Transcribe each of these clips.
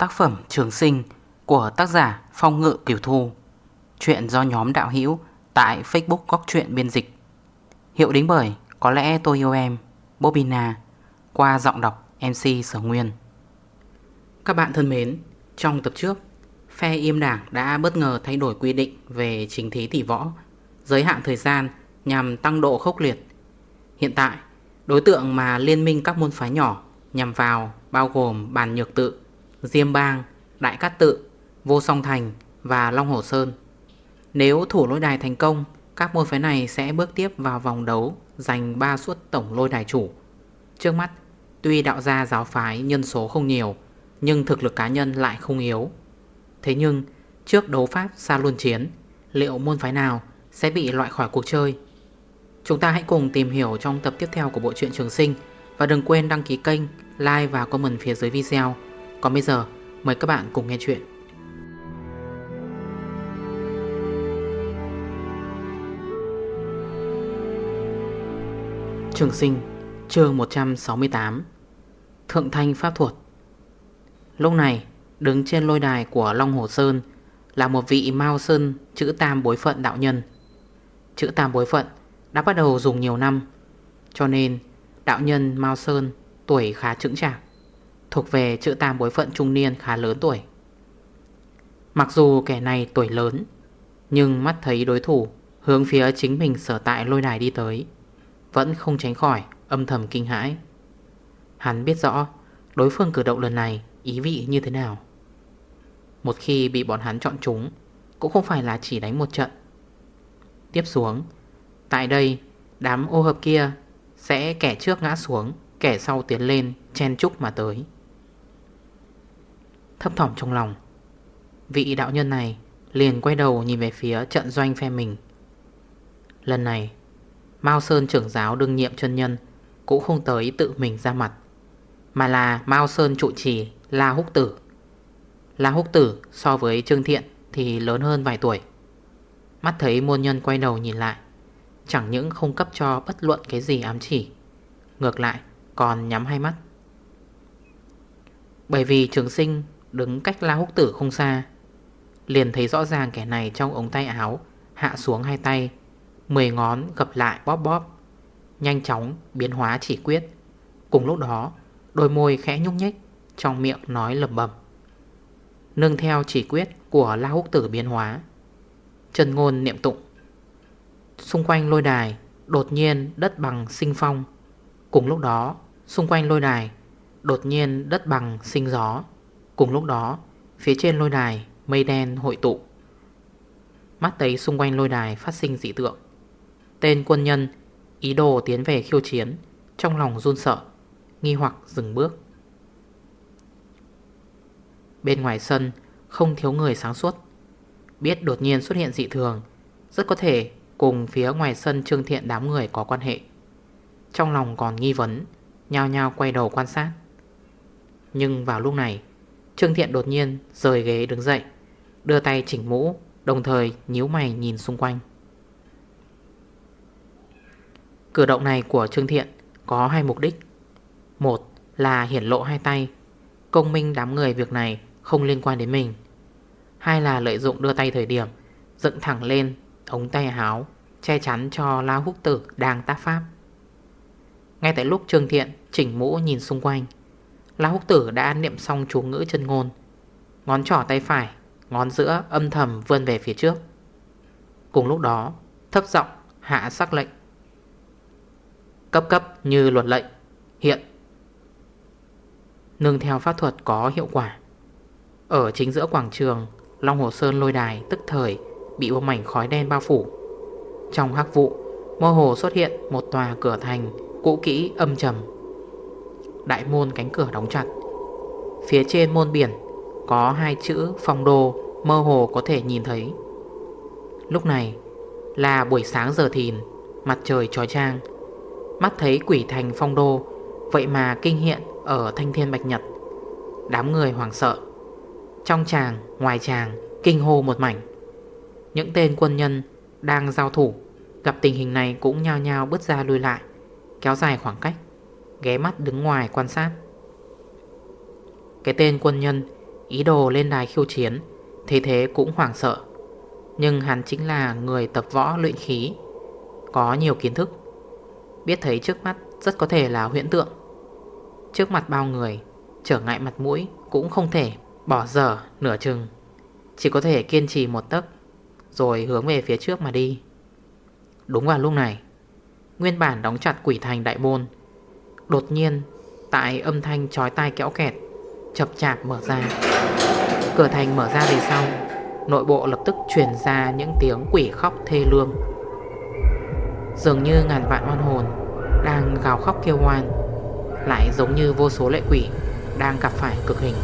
Tác phẩm Trường Sinh của tác giả Phong Ngự Kiều Thu. Chuyện do nhóm đạo hữu tại Facebook Góc Chuyện Biên Dịch. Hiệu đính bởi Có lẽ tôi yêu em Bobina Qua giọng đọc MC Sở Nguyên. Các bạn thân mến Trong tập trước Phe im đảng đã bất ngờ thay đổi quy định về chính thí tỷ võ Giới hạn thời gian nhằm tăng độ khốc liệt. Hiện tại Đối tượng mà liên minh các môn phái nhỏ nhằm vào bao gồm Bàn Nhược Tự, Diêm Bang, Đại Cát Tự, Vô Song Thành và Long Hồ Sơn. Nếu thủ lôi đài thành công, các môn phái này sẽ bước tiếp vào vòng đấu giành 3 suất tổng lôi đài chủ. Trước mắt, tuy đạo gia giáo phái nhân số không nhiều, nhưng thực lực cá nhân lại không yếu. Thế nhưng, trước đấu pháp xa luân chiến, liệu môn phái nào sẽ bị loại khỏi cuộc chơi? Chúng ta hãy cùng tìm hiểu trong tập tiếp theo của bộ truyện Trường Sinh và đừng quên đăng ký kênh, like và comment phía dưới video. Còn bây giờ, mời các bạn cùng nghe chuyện. Trường Sinh, chương 168 Thượng Thanh Pháp Thuật Lúc này, đứng trên lôi đài của Long Hồ Sơn là một vị Mao Sơn chữ tam bối phận đạo nhân. Chữ tam bối phận đã bắt đầu dùng nhiều năm Cho nên đạo nhân Mao Sơn tuổi khá trững chạc Thuộc về chữ tam bối phận trung niên khá lớn tuổi. Mặc dù kẻ này tuổi lớn, Nhưng mắt thấy đối thủ, hướng phía chính mình sở tại lôi đài đi tới, Vẫn không tránh khỏi âm thầm kinh hãi. Hắn biết rõ đối phương cử động lần này ý vị như thế nào. Một khi bị bọn hắn chọn chúng, Cũng không phải là chỉ đánh một trận. Tiếp xuống, Tại đây, đám ô hợp kia Sẽ kẻ trước ngã xuống, Kẻ sau tiến lên chen chúc mà tới. Thấp thỏm trong lòng. Vị đạo nhân này liền quay đầu nhìn về phía trận doanh phe mình. Lần này, Mao Sơn trưởng giáo đương nhiệm chân nhân Cũng không tới tự mình ra mặt, Mà là Mao Sơn trụ trì La Húc Tử. La Húc Tử so với Trương Thiện Thì lớn hơn vài tuổi. Mắt thấy môn nhân quay đầu nhìn lại, Chẳng những không cấp cho bất luận cái gì ám chỉ, Ngược lại còn nhắm hai mắt. Bởi vì trường sinh đứng cách la húc tử không xa, Liền thấy rõ ràng kẻ này trong ống tay áo Hạ xuống hai tay, Mười ngón gập lại bóp bóp, Nhanh chóng biến hóa chỉ quyết. Cùng lúc đó, Đôi môi khẽ nhúc nhích, Trong miệng nói lầm bầm Nương theo chỉ quyết của la húc tử biến hóa Trần ngôn niệm tụng. Xung quanh lôi đài Đột nhiên đất bằng sinh phong. Cùng lúc đó, Xung quanh lôi đài Đột nhiên đất bằng sinh gió. Cùng lúc đó, Phía trên lôi đài Mây đen hội tụ. Mắt thấy xung quanh lôi đài phát sinh dị tượng. Tên quân nhân Ý đồ tiến về khiêu chiến, Trong lòng run sợ, Nghi hoặc dừng bước. Bên ngoài sân Không thiếu người sáng suốt. Biết đột nhiên xuất hiện dị thường, Rất có thể Cùng phía ngoài sân Trương Thiện đám người có quan hệ. Trong lòng còn nghi vấn, Nhao nhao quay đầu quan sát. Nhưng vào lúc này Trương Thiện đột nhiên rời ghế đứng dậy, Đưa tay chỉnh mũ, Đồng thời nhíu mày nhìn xung quanh. Cử động này của Trương Thiện Có hai mục đích. Một là hiển lộ hai tay, Công minh đám người việc này Không liên quan đến mình. Hai là lợi dụng đưa tay thời điểm, Dựng thẳng lên ống tay háo Che chắn cho La Húc Tử đang tác pháp. Ngay tại lúc Trương Thiện chỉnh mũ nhìn xung quanh La Húc Tử đã niệm xong chú ngữ chân ngôn. Ngón trỏ tay phải, Ngón giữa âm thầm vươn về phía trước. Cùng lúc đó, Thấp giọng hạ sắc lệnh. Cấp cấp như luật lệnh, Hiện. Nương theo pháp thuật có hiệu quả. Ở chính giữa quảng trường, Long Hồ Sơn lôi đài tức thời Bị một mảnh khói đen bao phủ. Trong hắc vụ, Mơ hồ xuất hiện một tòa cửa thành Cũ kỹ âm trầm. Đại môn cánh cửa đóng chặt. Phía trên môn biển Có hai chữ phong đô Mơ hồ có thể nhìn thấy. Lúc này Là buổi sáng giờ thìn Mặt trời trói trang Mắt thấy quỷ thành phong đô Vậy mà kinh hiện ở thanh thiên bạch nhật. Đám người hoảng sợ. Trong tràng, ngoài tràng Kinh hô một mảnh. Những tên quân nhân đang giao thủ Gặp tình hình này cũng nhao nhao bước ra lùi lại Kéo dài khoảng cách ghé mắt đứng ngoài quan sát. Cái tên quân nhân, Ý đồ lên đài khiêu chiến, Thế thế cũng hoảng sợ. Nhưng hắn chính là người tập võ luyện khí, Có nhiều kiến thức. Biết thấy trước mắt rất có thể là huyễn tượng. Trước mặt bao người, Trở ngại mặt mũi cũng không thể Bỏ dở nửa chừng. Chỉ có thể kiên trì một tấc, Rồi hướng về phía trước mà đi. Đúng vào lúc này, Nguyên bản đóng chặt quỷ thành đại môn Đột nhiên, Tại âm thanh trói tai kéo kẹt Chập chạp mở ra. Cửa thành mở ra về sau, Nội bộ lập tức truyền ra những tiếng quỷ khóc thê lương. Dường như ngàn vạn oan hồn Đang gào khóc kêu oan, Lại giống như vô số lệ quỷ Đang gặp phải cực hình.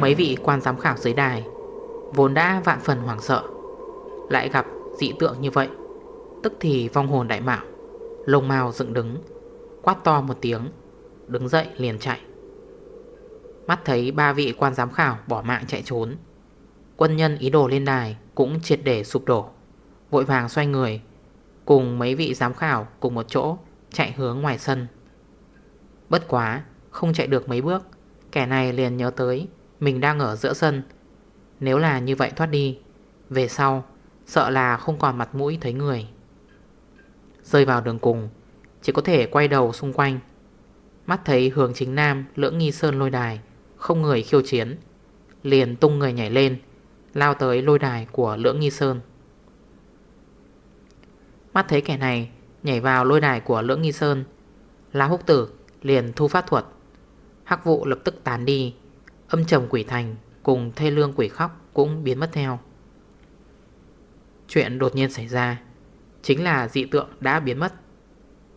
Mấy vị quan giám khảo dưới đài Vốn đã vạn phần hoảng sợ, Lại gặp dị tượng như vậy, Tức thì vong hồn đại mạo. Lông mau dựng đứng, Quát to một tiếng, Đứng dậy liền chạy. Mắt thấy ba vị quan giám khảo bỏ mạng chạy trốn, Quân nhân ý đồ lên đài Cũng triệt để sụp đổ. Vội vàng xoay người, Cùng mấy vị giám khảo cùng một chỗ Chạy hướng ngoài sân. Bất quá, không chạy được mấy bước, Kẻ này liền nhớ tới Mình đang ở giữa sân. Nếu là như vậy thoát đi, Về sau sợ là không còn mặt mũi thấy người. Rơi vào đường cùng, Chỉ có thể quay đầu xung quanh. Mắt thấy hướng chính nam lưỡng nghi sơn lôi đài, Không người khiêu chiến, Liền tung người nhảy lên, Lao tới lôi đài của lưỡng nghi sơn. Mắt thấy kẻ này nhảy vào lôi đài của lưỡng nghi sơn La húc tử liền thu pháp thuật. Hắc vụ lập tức tán đi, Âm trầm quỷ thành cùng thê lương quỷ khóc cũng biến mất theo. Chuyện đột nhiên xảy ra. Chính là dị tượng đã biến mất.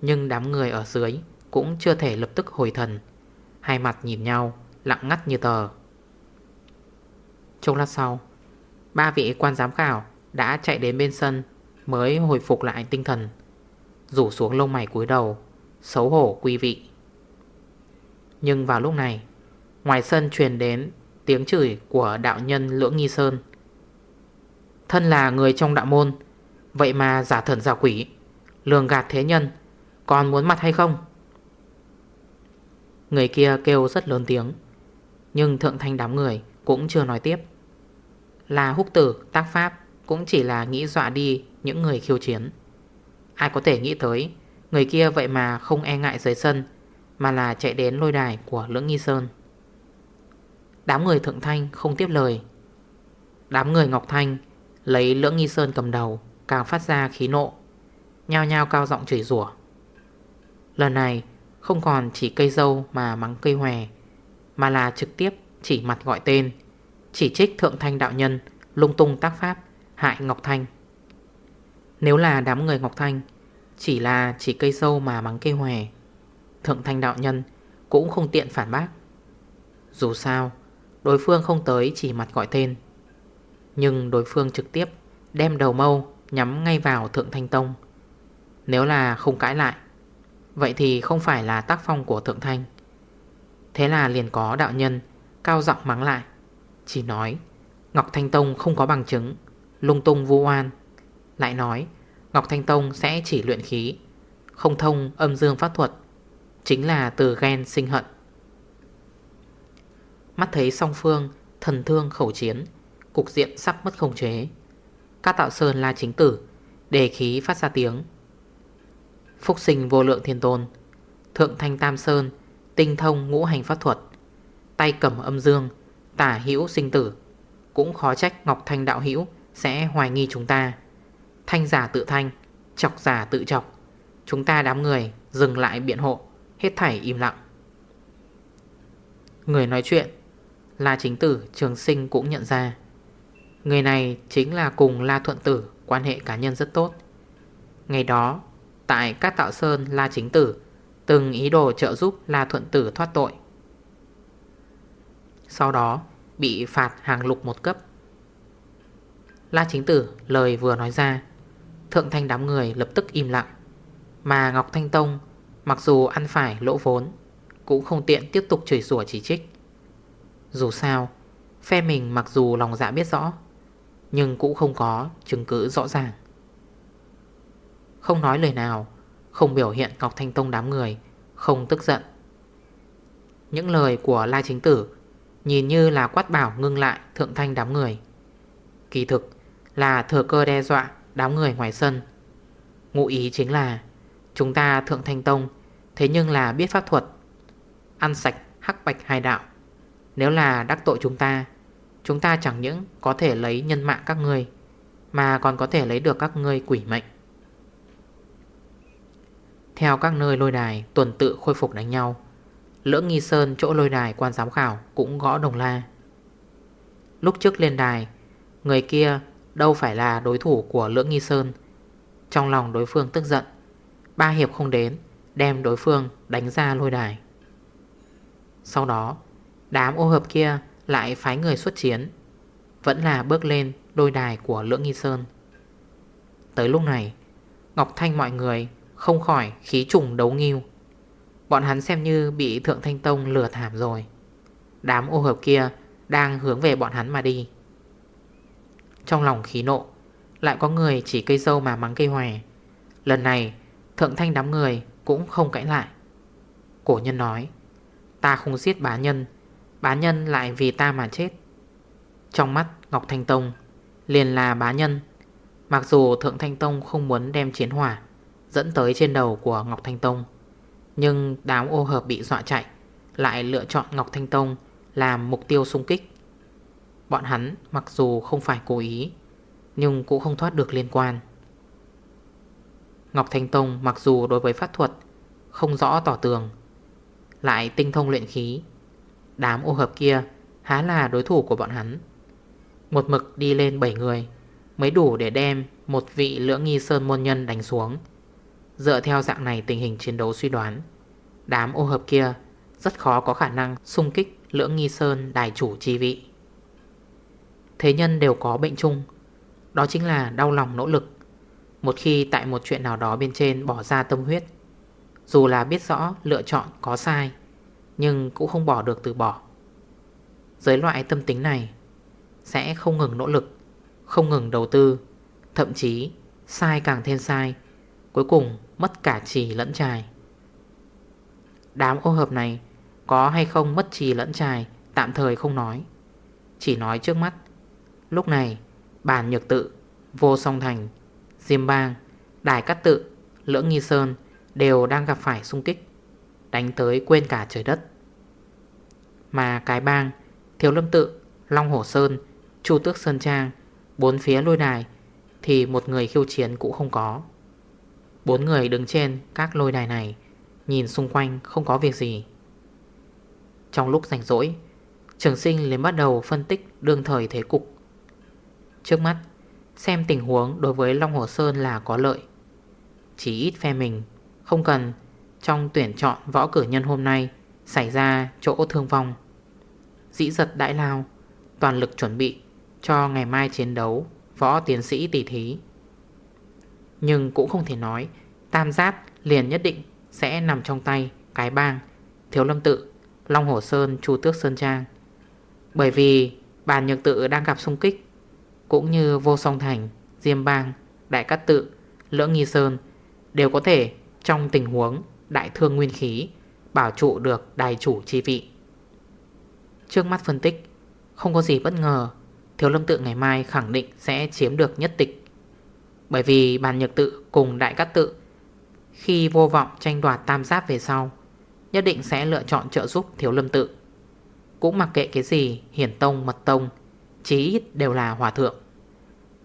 Nhưng đám người ở dưới Cũng chưa thể lập tức hồi thần. Hai mặt nhìn nhau, Lặng ngắt như tờ. Trong lát sau, Ba vị quan giám khảo Đã chạy đến bên sân Mới hồi phục lại tinh thần, Rủ xuống lông mày cúi đầu, Xấu hổ quý vị. Nhưng vào lúc này, Ngoài sân truyền đến tiếng chửi của đạo nhân Lưỡng Nghi Sơn. Thân là người trong đạo môn Vậy mà giả thần giả quỷ, Lường gạt thế nhân, Còn muốn mặt hay không? Người kia kêu rất lớn tiếng, Nhưng thượng thanh đám người Cũng chưa nói tiếp. Là húc tử, tác pháp, Cũng chỉ là nghĩ dọa đi những người khiêu chiến. Ai có thể nghĩ tới, Người kia vậy mà không e ngại dưới sân, Mà là chạy đến lôi đài của Lưỡng Nghi Sơn. Đám người Thượng Thanh không tiếp lời. Đám người Ngọc Thanh Lấy Lưỡng Nghi Sơn cầm đầu càng phát ra khí nộ, Nhao nhao cao giọng chửi rủa. Lần này, không còn chỉ cây dâu mà mắng cây hòe, Mà là trực tiếp chỉ mặt gọi tên, Chỉ trích thượng thanh đạo nhân, lung tung tác pháp, hại Ngọc Thanh. Nếu là đám người Ngọc Thanh, Chỉ là chỉ cây sâu mà mắng cây hòe, Thượng thanh đạo nhân cũng không tiện phản bác. Dù sao, đối phương không tới chỉ mặt gọi tên, Nhưng đối phương trực tiếp đem đầu mâu nhắm ngay vào Thượng Thanh Tông. Nếu là không cãi lại, Vậy thì không phải là tác phong của Thượng Thanh. Thế là liền có đạo nhân Cao giọng mắng lại, Chỉ nói, Ngọc Thanh Tông không có bằng chứng, Lung tung vu oan. Lại nói, Ngọc Thanh Tông sẽ chỉ luyện khí, Không thông âm dương pháp thuật, Chính là từ ghen sinh hận. Mắt thấy song phương Thần thương khẩu chiến, Cục diện sắp mất khống chế các tạo sơn là chính tử, Đề khí phát ra tiếng. Phúc sinh vô lượng thiên tôn, Thượng thanh tam sơn, Tinh thông ngũ hành pháp thuật, Tay cầm âm dương, Tả hữu sinh tử. Cũng khó trách Ngọc Thanh đạo hữu Sẽ hoài nghi chúng ta. Thanh giả tự thanh, Chọc giả tự chọc. Chúng ta đám người dừng lại biện hộ, Hết thảy im lặng. Người nói chuyện Là chính tử trường sinh cũng nhận ra. Người này chính là cùng La Thuận Tử, Quan hệ cá nhân rất tốt. Ngày đó, Tại các tạo sơn, La Chính Tử, Từng ý đồ trợ giúp La Thuận Tử thoát tội. Sau đó, Bị phạt hàng lục một cấp. La Chính Tử lời vừa nói ra, Thượng thanh đám người lập tức im lặng. Mà Ngọc Thanh Tông, Mặc dù ăn phải lỗ vốn, Cũng không tiện tiếp tục chửi rủa chỉ trích. Dù sao, Phe mình mặc dù lòng dạ biết rõ nhưng cũng không có chứng cứ rõ ràng. Không nói lời nào, Không biểu hiện Ngọc Thanh Tông đám người, Không tức giận. Những lời của lai Chính Tử Nhìn như là quát bảo ngưng lại Thượng Thanh đám người. Kỳ thực là thừa cơ đe dọa Đám người ngoài sân. Ngụ ý chính là Chúng ta Thượng Thanh Tông, Thế nhưng là biết pháp thuật, Ăn sạch hắc bạch hai đạo. Nếu là đắc tội chúng ta Chúng ta chẳng những có thể lấy nhân mạng các ngươi, Mà còn có thể lấy được các ngươi quỷ mệnh. Theo các nơi lôi đài tuần tự khôi phục đánh nhau, Lưỡng nghi sơn chỗ lôi đài quan giám khảo cũng gõ đồng la. Lúc trước lên đài, Người kia đâu phải là đối thủ của lưỡng nghi sơn. Trong lòng đối phương tức giận, Ba hiệp không đến, Đem đối phương đánh ra lôi đài. Sau đó, Đám ô hợp kia lại phái người xuất chiến. Vẫn là bước lên đôi đài của Lưỡng Nghi Sơn. Tới lúc này, Ngọc Thanh mọi người không khỏi khí trùng đấu nghiêu Bọn hắn xem như bị Thượng Thanh Tông lừa thảm rồi. Đám ô hợp kia đang hướng về bọn hắn mà đi. Trong lòng khí nộ, Lại có người chỉ cây dâu mà mắng cây hòe. Lần này, Thượng Thanh đám người cũng không cãi lại. Cổ nhân nói, Ta không giết bá nhân Bá nhân lại vì ta mà chết. Trong mắt Ngọc Thanh Tông, Liền là bá nhân. Mặc dù Thượng Thanh Tông không muốn đem chiến hỏa Dẫn tới trên đầu của Ngọc Thanh Tông, Nhưng đám ô hợp bị dọa chạy, Lại lựa chọn Ngọc Thanh Tông Làm mục tiêu xung kích. Bọn hắn mặc dù không phải cố ý, Nhưng cũng không thoát được liên quan. Ngọc Thanh Tông mặc dù đối với pháp thuật Không rõ tỏ tường, Lại tinh thông luyện khí Đám ô hợp kia, há là đối thủ của bọn hắn. Một mực đi lên 7 người, Mới đủ để đem một vị lưỡng nghi sơn môn nhân đánh xuống. Dựa theo dạng này tình hình chiến đấu suy đoán, Đám ô hợp kia rất khó có khả năng xung kích lưỡng nghi sơn đài chủ chi vị. Thế nhân đều có bệnh chung, Đó chính là đau lòng nỗ lực. Một khi tại một chuyện nào đó bên trên bỏ ra tâm huyết, Dù là biết rõ lựa chọn có sai nhưng cũng không bỏ được từ bỏ. Giới loại tâm tính này Sẽ không ngừng nỗ lực, Không ngừng đầu tư, Thậm chí sai càng thêm sai, Cuối cùng mất cả trì lẫn trài. Đám ô hợp này Có hay không mất trì lẫn trài Tạm thời không nói, Chỉ nói trước mắt. Lúc này, Bàn Nhược Tự, Vô Song Thành, Diêm Bang, Đài Cát Tự, Lưỡng Nghi Sơn Đều đang gặp phải xung kích, Đánh tới quên cả trời đất. Mà cái bang Thiếu Lâm Tự, Long Hổ Sơn, Chu Tước Sơn Trang, Bốn phía lôi đài, Thì một người khiêu chiến cũng không có. Bốn người đứng trên các lôi đài này, Nhìn xung quanh không có việc gì. Trong lúc rảnh rỗi, Trường sinh liền bắt đầu phân tích đương thời thế cục. Trước mắt, Xem tình huống đối với Long Hồ Sơn là có lợi. Chỉ ít phe mình Không cần, trong tuyển chọn võ cử nhân hôm nay Xảy ra chỗ thương vong. Dĩ giật đại lao, Toàn lực chuẩn bị cho ngày mai chiến đấu Võ tiến sĩ tỷ thí. Nhưng cũng không thể nói Tam giáp liền nhất định Sẽ nằm trong tay cái bang Thiếu lâm tự, Long hồ Sơn, Chu Tước Sơn Trang. Bởi vì bàn nhược tự đang gặp xung kích, Cũng như vô song thành, Diêm bang, Đại Cát Tự, Lưỡng Nghi Sơn Đều có thể trong tình huống đại thương nguyên khí Bảo trụ được đài chủ chi vị. Trước mắt phân tích, Không có gì bất ngờ, Thiếu lâm tự ngày mai khẳng định sẽ chiếm được nhất tịch. Bởi vì bàn nhược tự cùng đại cát tự, Khi vô vọng tranh đoạt tam giáp về sau, Nhất định sẽ lựa chọn trợ giúp thiếu lâm tự. Cũng mặc kệ cái gì, Hiển tông, mật tông, Chí ít đều là hòa thượng.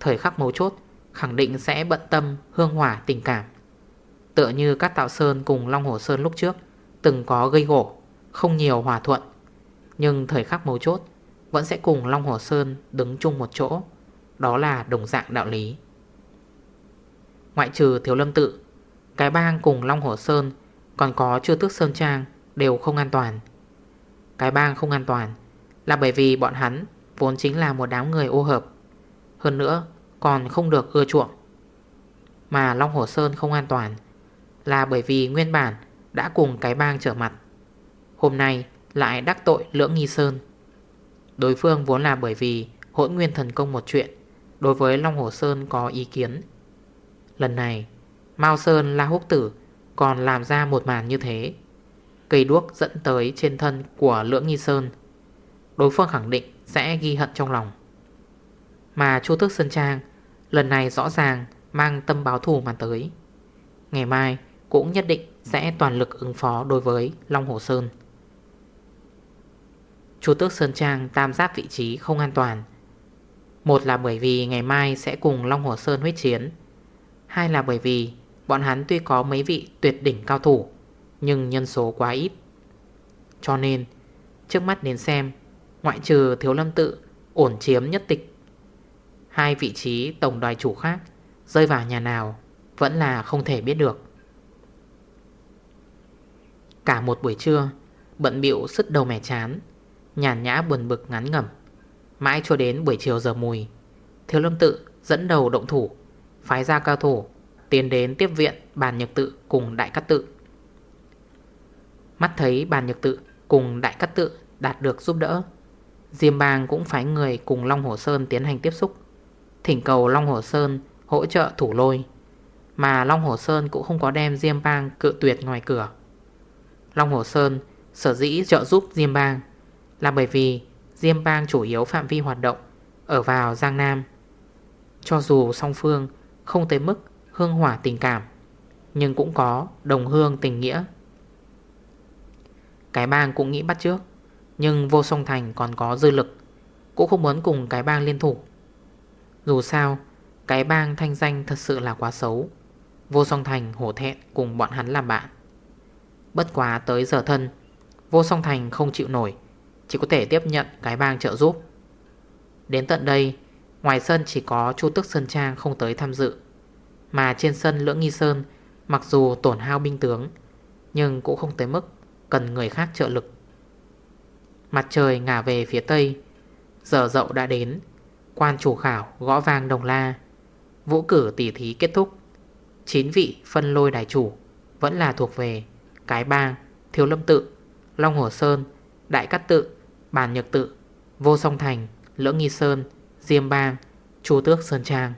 Thời khắc mấu chốt, Khẳng định sẽ bận tâm hương hỏa tình cảm. Tựa như các tạo sơn cùng Long Hồ Sơn lúc trước Từng có gây gỗ Không nhiều hòa thuận. Nhưng thời khắc mấu chốt, Vẫn sẽ cùng Long Hồ Sơn đứng chung một chỗ, Đó là đồng dạng đạo lý. Ngoại trừ Thiếu Lâm Tự, Cái bang cùng Long Hồ Sơn Còn có chưa tước Sơn Trang Đều không an toàn. Cái bang không an toàn Là bởi vì bọn hắn Vốn chính là một đám người ô hợp, Hơn nữa còn không được ưa chuộng. Mà Long Hồ Sơn không an toàn là bởi vì nguyên bản đã cùng cái bang trở mặt. Hôm nay lại đắc tội Lưỡng Nghi Sơn. Đối phương vốn là bởi vì hỗn nguyên thần công một chuyện, Đối với Long Hồ Sơn có ý kiến. Lần này, Mao Sơn, La Húc Tử còn làm ra một màn như thế. Cây đuốc dẫn tới trên thân của Lưỡng Nghi Sơn, Đối phương khẳng định sẽ ghi hận trong lòng. Mà Chu Tước Sơn Trang Lần này rõ ràng mang tâm báo thù mà tới. Ngày mai cũng nhất định sẽ toàn lực ứng phó đối với Long Hồ Sơn. Chu Tước Sơn Trang tam giác vị trí không an toàn. Một là bởi vì ngày mai sẽ cùng Long Hồ Sơn huyết chiến. Hai là bởi vì bọn hắn tuy có mấy vị tuyệt đỉnh cao thủ, Nhưng nhân số quá ít. Cho nên, trước mắt đến xem, Ngoại trừ Thiếu Lâm Tự ổn chiếm nhất tịch, Hai vị trí tổng đòi chủ khác Rơi vào nhà nào Vẫn là không thể biết được. Cả một buổi trưa, Bận biệu sứt đầu mẻ chán, Nhàn nhã buồn bực ngắn ngẩm. Mãi cho đến buổi chiều giờ mùi, Thiếu lâm tự dẫn đầu động thủ, Phái ra cao thủ, Tiến đến tiếp viện bàn nhược tự cùng đại cát tự. Mắt thấy bàn nhược tự cùng đại cát tự đạt được giúp đỡ, Diêm bang cũng phái người cùng Long Hồ Sơn tiến hành tiếp xúc, Thỉnh cầu Long Hồ Sơn hỗ trợ thủ lôi, Mà Long Hồ Sơn cũng không có đem Diêm bang cự tuyệt ngoài cửa. Long Hồ Sơn sở dĩ trợ giúp Diêm bang Là bởi vì Diêm bang chủ yếu phạm vi hoạt động Ở vào Giang Nam. Cho dù song phương không tới mức hương hỏa tình cảm, Nhưng cũng có đồng hương tình nghĩa. Cái bang cũng nghĩ bắt trước, Nhưng vô song thành còn có dư lực, Cũng không muốn cùng cái bang liên thủ. Dù sao, Cái bang thanh danh thật sự là quá xấu, Vô song thành hổ thẹn cùng bọn hắn làm bạn. Bất quá tới giờ thân, Vô song thành không chịu nổi. Chỉ có thể tiếp nhận cái bang trợ giúp. Đến tận đây, Ngoài sân chỉ có Chu Tức Sơn Trang không tới tham dự. Mà trên sân Lưỡng Nghi Sơn, Mặc dù tổn hao binh tướng, Nhưng cũng không tới mức Cần người khác trợ lực. Mặt trời ngả về phía tây, Giờ dậu đã đến. Quan chủ khảo gõ vang đồng la. Vũ cử tỉ thí kết thúc. 9 vị phân lôi đài chủ Vẫn là thuộc về. Cái bang, Thiếu Lâm Tự Long Hồ Sơn, Đại Cát Tự Bản Nhật Tự, Vô Song Thành Lưỡng Nghi Sơn, Diêm Bang Chu Tước Sơn Trang.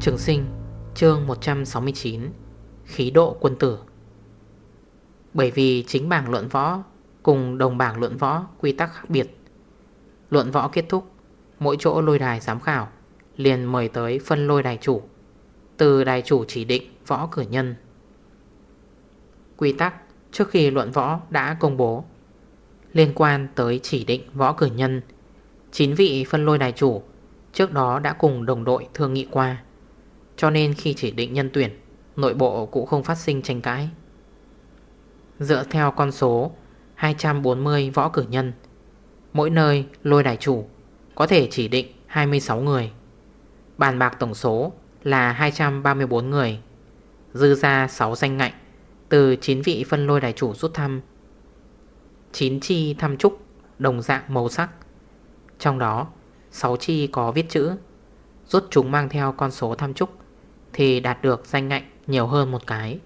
Trường sinh chương 169 Khí độ quân tử. Bởi vì chính bảng luận võ Cùng đồng bảng luận võ, quy tắc khác biệt. Luận võ kết thúc, Mỗi chỗ lôi đài giám khảo Liền mời tới phân lôi đài chủ. Từ đài chủ chỉ định võ cử nhân. Quy tắc, trước khi luận võ đã công bố, Liên quan tới chỉ định võ cử nhân 9 vị phân lôi đài chủ Trước đó đã cùng đồng đội thương nghị qua. Cho nên khi chỉ định nhân tuyển, Nội bộ cũng không phát sinh tranh cãi. Dựa theo con số 240 võ cử nhân. Mỗi nơi lôi đài chủ, Có thể chỉ định 26 người. Bàn bạc tổng số là 234 người. Dư ra 6 danh ngạnh, Từ 9 vị phân lôi đài chủ rút thăm. 9 chi thăm trúc, Đồng dạng màu sắc. Trong đó 6 chi có viết chữ. Rút chúng mang theo con số thăm trúc Thì đạt được danh ngạnh nhiều hơn một cái.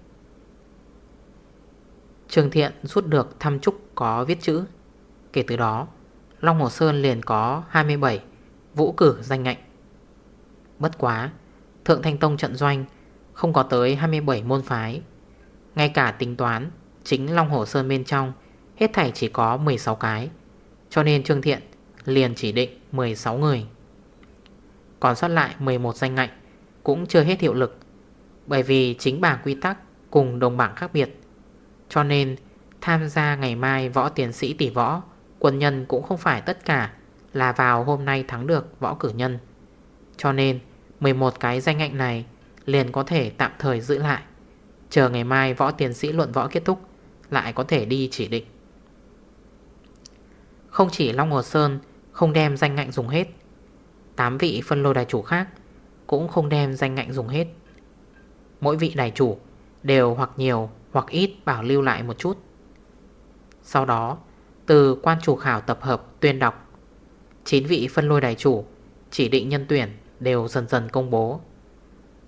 Trương Thiện rút được thăm trúc có viết chữ. Kể từ đó, Long Hồ Sơn liền có 27 Vũ cử danh ngạnh. Bất quá, Thượng Thanh Tông trận doanh Không có tới 27 môn phái. Ngay cả tính toán, Chính Long Hồ Sơn bên trong Hết thảy chỉ có 16 cái, Cho nên Trương Thiện liền chỉ định 16 người. Còn sót lại 11 danh ngạnh Cũng chưa hết hiệu lực, Bởi vì chính bảng quy tắc Cùng đồng bảng khác biệt cho nên, tham gia ngày mai võ tiến sĩ tỷ võ, Quân nhân cũng không phải tất cả Là vào hôm nay thắng được võ cử nhân. Cho nên 11 cái danh hạnh này liền có thể tạm thời giữ lại. Chờ ngày mai võ tiến sĩ luận võ kết thúc, Lại có thể đi chỉ định. Không chỉ Long Hồ Sơn Không đem danh ngạnh dùng hết 8 vị phân lô đài chủ khác Cũng không đem danh ngạnh dùng hết. Mỗi vị đài chủ Đều hoặc nhiều hoặc ít bảo lưu lại một chút. Sau đó, Từ quan chủ khảo tập hợp, tuyên đọc 9 vị phân lôi đại chủ, Chỉ định nhân tuyển đều dần dần công bố.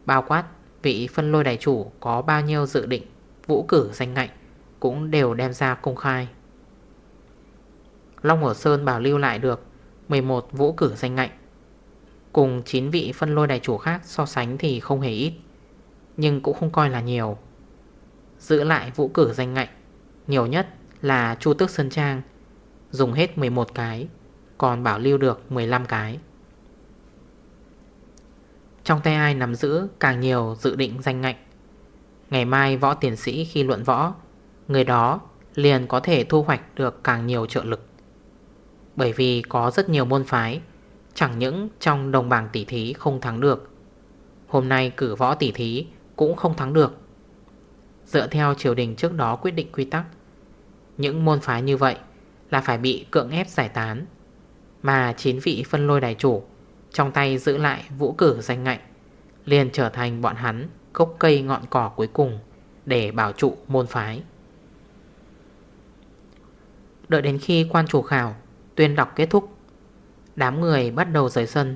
Bao quát vị phân lôi đại chủ có bao nhiêu dự định, Vũ cử danh ngạnh Cũng đều đem ra công khai. Long Hồ Sơn bảo lưu lại được 11 vũ cử danh ngạnh. Cùng 9 vị phân lôi đại chủ khác so sánh thì không hề ít, Nhưng cũng không coi là nhiều. Giữ lại vũ cử danh ngạnh Nhiều nhất là Chu Tước Sơn Trang, Dùng hết 11 cái, Còn bảo lưu được 15 cái. Trong tay ai nắm giữ càng nhiều dự định danh ngạnh Ngày mai võ tiến sĩ khi luận võ, Người đó liền có thể thu hoạch được càng nhiều trợ lực. Bởi vì có rất nhiều môn phái, Chẳng những trong đồng bảng tỷ thí không thắng được, Hôm nay cử võ tỷ thí cũng không thắng được. Dựa theo triều đình trước đó quyết định quy tắc. Những môn phái như vậy là phải bị cưỡng ép giải tán. Mà chín vị phân lôi đại chủ Trong tay giữ lại vũ cử danh ngạnh Liền trở thành bọn hắn gốc cây ngọn cỏ cuối cùng Để bảo trụ môn phái. Đợi đến khi quan chủ khảo, Tuyên đọc kết thúc, Đám người bắt đầu rời sân.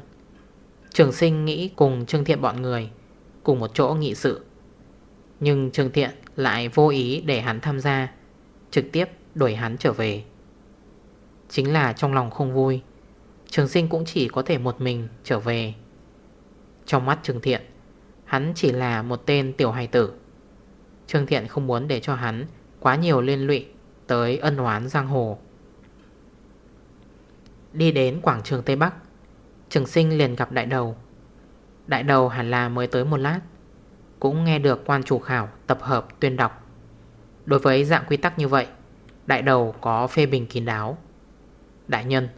Trường sinh nghĩ cùng Trương Thiện bọn người Cùng một chỗ nghị sự. Nhưng Trương Thiện lại vô ý để hắn tham gia, Trực tiếp đuổi hắn trở về. Chính là trong lòng không vui, Trường sinh cũng chỉ có thể một mình trở về. Trong mắt Trương Thiện, Hắn chỉ là một tên tiểu hài tử. Trương Thiện không muốn để cho hắn Quá nhiều liên lụy Tới ân oán giang hồ. Đi đến quảng trường Tây Bắc, Trường sinh liền gặp đại đầu. Đại đầu hẳn là mới tới một lát cũng nghe được quan chủ khảo tập hợp tuyên đọc. Đối với dạng quy tắc như vậy, Đại đầu có phê bình kín đáo. Đại nhân,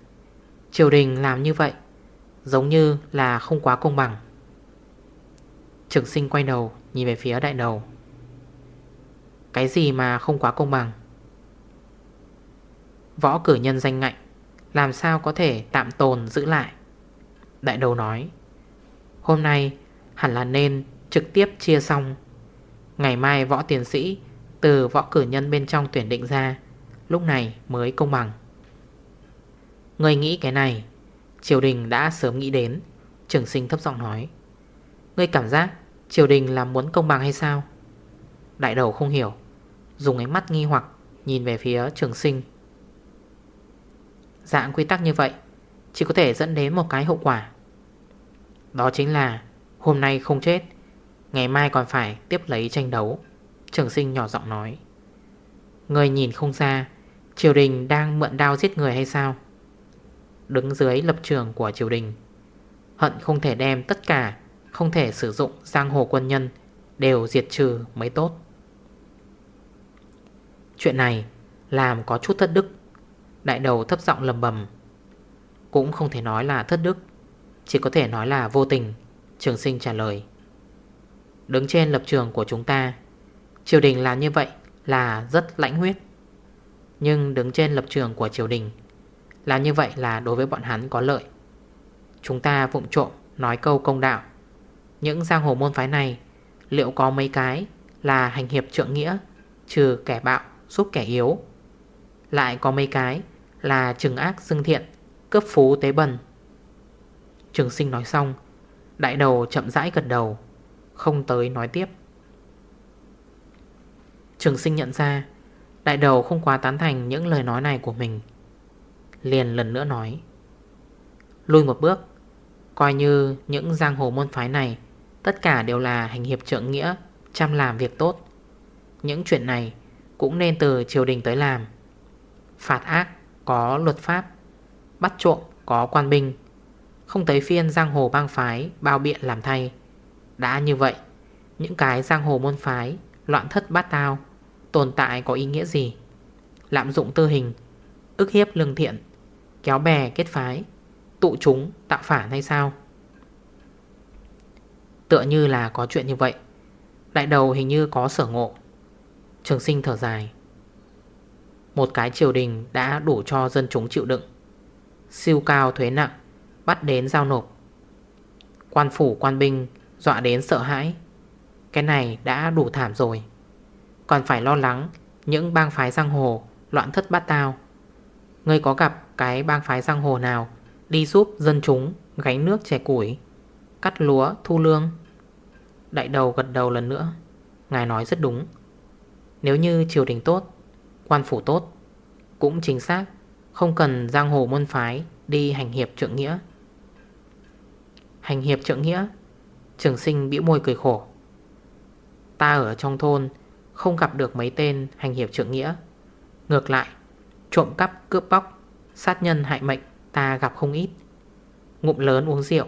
Triều đình làm như vậy Giống như là không quá công bằng. Trưởng sinh quay đầu Nhìn về phía đại đầu. Cái gì mà không quá công bằng? Võ cử nhân danh ngạnh, Làm sao có thể tạm tồn giữ lại? Đại đầu nói, Hôm nay hẳn là nên trực tiếp chia xong. Ngày mai võ tiến sĩ Từ võ cử nhân bên trong tuyển định ra, Lúc này mới công bằng. Người nghĩ cái này, Triều đình đã sớm nghĩ đến, Trường sinh thấp giọng nói. Ngươi cảm giác triều đình là muốn công bằng hay sao? Đại đầu không hiểu, Dùng ánh mắt nghi hoặc Nhìn về phía trường sinh. Dạng quy tắc như vậy, Chỉ có thể dẫn đến một cái hậu quả. Đó chính là Hôm nay không chết Ngày mai còn phải tiếp lấy tranh đấu. Trường sinh nhỏ giọng nói. Người nhìn không ra Triều đình đang mượn đao giết người hay sao? Đứng dưới lập trường của triều đình, Hận không thể đem tất cả, Không thể sử dụng giang hồ quân nhân, Đều diệt trừ mới tốt. Chuyện này Làm có chút thất đức. Đại đầu thấp giọng lầm bầm. Cũng không thể nói là thất đức, Chỉ có thể nói là vô tình, Trường sinh trả lời. Đứng trên lập trường của chúng ta. Triều đình làm như vậy là rất lãnh huyết. Nhưng đứng trên lập trường của triều đình Làm như vậy là đối với bọn hắn có lợi. Chúng ta vụng trộm nói câu công đạo. Những giang hồ môn phái này Liệu có mấy cái là hành hiệp trượng nghĩa, Trừ kẻ bạo, giúp kẻ yếu? Lại có mấy cái là trừng ác dương thiện Cấp phú tế bần? Trường sinh nói xong, Đại đầu chậm rãi gật đầu. Không tới nói tiếp. Trường sinh nhận ra, Đại đầu không quá tán thành những lời nói này của mình, Liền lần nữa nói. Lui một bước, Coi như những giang hồ môn phái này, Tất cả đều là hành hiệp trượng nghĩa, Chăm làm việc tốt. Những chuyện này cũng nên từ triều đình tới làm. Phạt ác có luật pháp, Bắt trộm có quan binh, Không tới phiên giang hồ bang phái Bao biện làm thay. Đã như vậy. Những cái giang hồ môn phái, Loạn thất bát tao, Tồn tại có ý nghĩa gì? Lạm dụng tư hình, ức hiếp lương thiện, Kéo bè kết phái, Tụ chúng, tạo phản hay sao? Tựa như là có chuyện như vậy, Đại đầu hình như có sở ngộ. Trường sinh thở dài. Một cái triều đình đã đủ cho dân chúng chịu đựng. Siêu cao thuế nặng, Bắt đến giao nộp. Quan phủ, quan binh Dọa đến sợ hãi. Cái này đã đủ thảm rồi. Còn phải lo lắng, Những bang phái giang hồ Loạn thất bát tao. Ngươi có gặp cái bang phái giang hồ nào Đi giúp dân chúng gánh nước chè củi, Cắt lúa, thu lương? Đại đầu gật đầu lần nữa. Ngài nói rất đúng. Nếu như triều đình tốt, Quan phủ tốt, Cũng chính xác, Không cần giang hồ môn phái Đi hành hiệp trượng nghĩa. Hành hiệp trượng nghĩa Trường sinh bĩu môi cười khổ. Ta ở trong thôn, Không gặp được mấy tên hành hiệp trượng nghĩa. Ngược lại, Trộm cắp, cướp bóc, Sát nhân hại mệnh ta gặp không ít. Ngụm lớn uống rượu,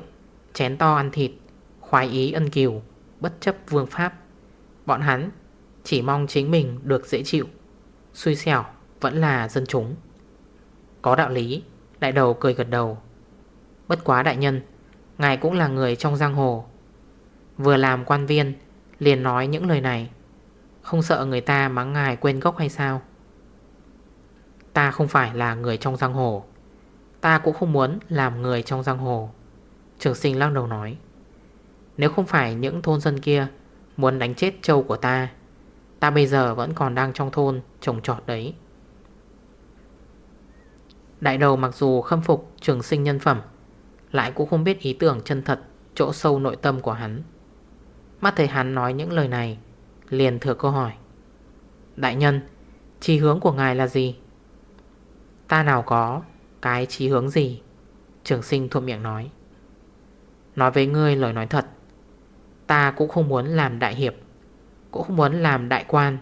Chén to ăn thịt, Khoái ý ân kiều, Bất chấp vương pháp. Bọn hắn chỉ mong chính mình được dễ chịu, Xui xẻo vẫn là dân chúng. Có đạo lý, Đại đầu cười gật đầu. Bất quá đại nhân, Ngài cũng là người trong giang hồ Vừa làm quan viên, Liền nói những lời này. Không sợ người ta mắng ngài quên gốc hay sao? Ta không phải là người trong giang hồ. Ta cũng không muốn làm người trong giang hồ. Trường sinh lăng đầu nói. Nếu không phải những thôn dân kia Muốn đánh chết châu của ta Ta bây giờ vẫn còn đang trong thôn Trồng trọt đấy. Đại đầu mặc dù khâm phục trường sinh nhân phẩm, Lại cũng không biết ý tưởng chân thật Chỗ sâu nội tâm của hắn. Mắt thấy hắn nói những lời này, Liền thừa câu hỏi. Đại nhân Chí hướng của ngài là gì? Ta nào có, Cái chí hướng gì? Trường sinh thuộc miệng nói. Nói với ngươi lời nói thật, Ta cũng không muốn làm đại hiệp, Cũng không muốn làm đại quan.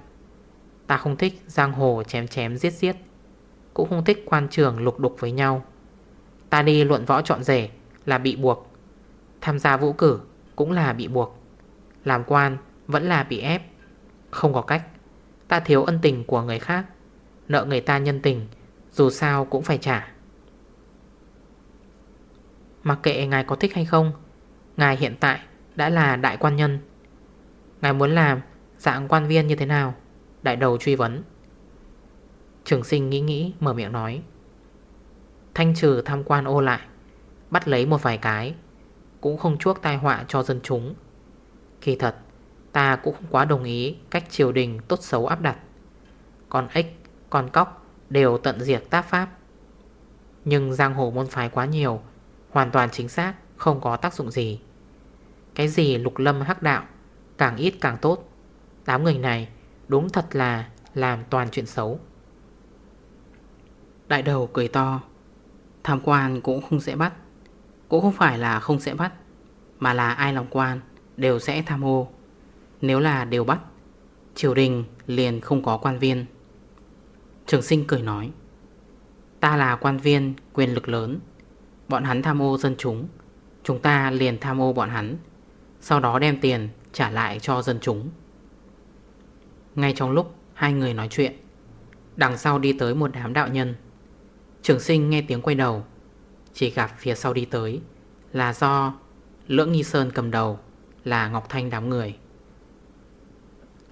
Ta không thích giang hồ chém chém giết giết, Cũng không thích quan trường lục đục với nhau. Ta đi luận võ chọn rể Là bị buộc, Tham gia vũ cử cũng là bị buộc. Làm quan vẫn là bị ép. Không có cách. Ta thiếu ân tình của người khác. Nợ người ta nhân tình, Dù sao cũng phải trả. Mặc kệ ngài có thích hay không, Ngài hiện tại đã là đại quan nhân. Ngài muốn làm dạng quan viên như thế nào? Đại đầu truy vấn. Trường sinh nghĩ nghĩ, mở miệng nói. Thanh trừ tham quan ô lại, Bắt lấy một vài cái, Cũng không chuốc tai họa cho dân chúng. Kỳ thật Ta cũng không quá đồng ý Cách triều đình tốt xấu áp đặt. Con ếch, con cóc Đều tận diệt tác pháp. Nhưng giang hồ môn phái quá nhiều Hoàn toàn chính xác Không có tác dụng gì. Cái gì lục lâm hắc đạo Càng ít càng tốt. Đám người này đúng thật là Làm toàn chuyện xấu. Đại đầu cười to. Tham quan cũng không sẽ bắt. Cũng không phải là không sẽ bắt Mà là ai lòng quan. Đều sẽ tham ô. Nếu là đều bắt, Triều đình liền không có quan viên. Trường sinh cười nói, Ta là quan viên quyền lực lớn, Bọn hắn tham ô dân chúng Chúng ta liền tham ô bọn hắn, Sau đó đem tiền trả lại cho dân chúng. Ngay trong lúc hai người nói chuyện, Đằng sau đi tới một đám đạo nhân. Trường sinh nghe tiếng quay đầu, Chỉ gặp phía sau đi tới Là do Lưỡng Nghi Sơn cầm đầu. Là Ngọc Thanh đám người.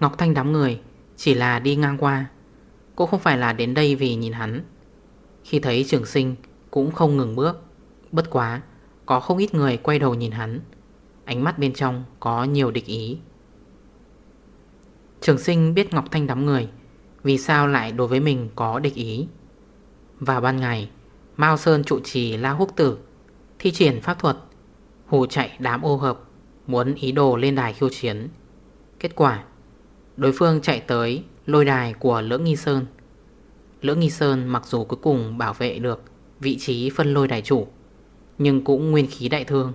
Ngọc Thanh đám người Chỉ là đi ngang qua. Cũng không phải là đến đây vì nhìn hắn. Khi thấy trường sinh Cũng không ngừng bước, Bất quá Có không ít người quay đầu nhìn hắn. Ánh mắt bên trong có nhiều địch ý. Trường sinh biết Ngọc Thanh đám người Vì sao lại đối với mình có địch ý. Vào ban ngày, Mao Sơn trụ trì La Húc Tử, Thi triển pháp thuật, Hù chạy đám ô hợp. Muốn ý đồ lên đài khiêu chiến. Kết quả, Đối phương chạy tới lôi đài của Lưỡng Nghi Sơn. Lưỡng Nghi Sơn mặc dù cuối cùng bảo vệ được Vị trí phân lôi đài chủ, Nhưng cũng nguyên khí đại thương.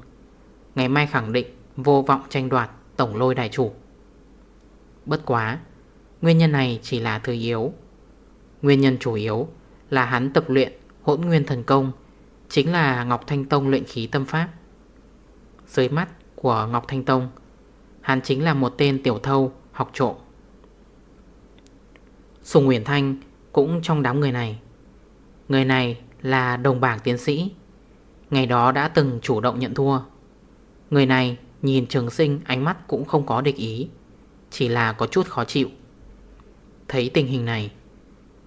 Ngày mai khẳng định vô vọng tranh đoạt tổng lôi đài chủ. Bất quá, Nguyên nhân này chỉ là thứ yếu. Nguyên nhân chủ yếu là hắn tập luyện hỗn nguyên thần công, Chính là Ngọc Thanh Tông luyện khí tâm pháp. Dưới mắt của Ngọc Thanh Tông. Hắn chính là một tên tiểu thâu, học trộm. Sùng Nguyễn Thanh cũng trong đám người này. Người này là đồng bảng tiến sĩ. Ngày đó đã từng chủ động nhận thua. Người này nhìn trường sinh ánh mắt cũng không có địch ý, Chỉ là có chút khó chịu. Thấy tình hình này,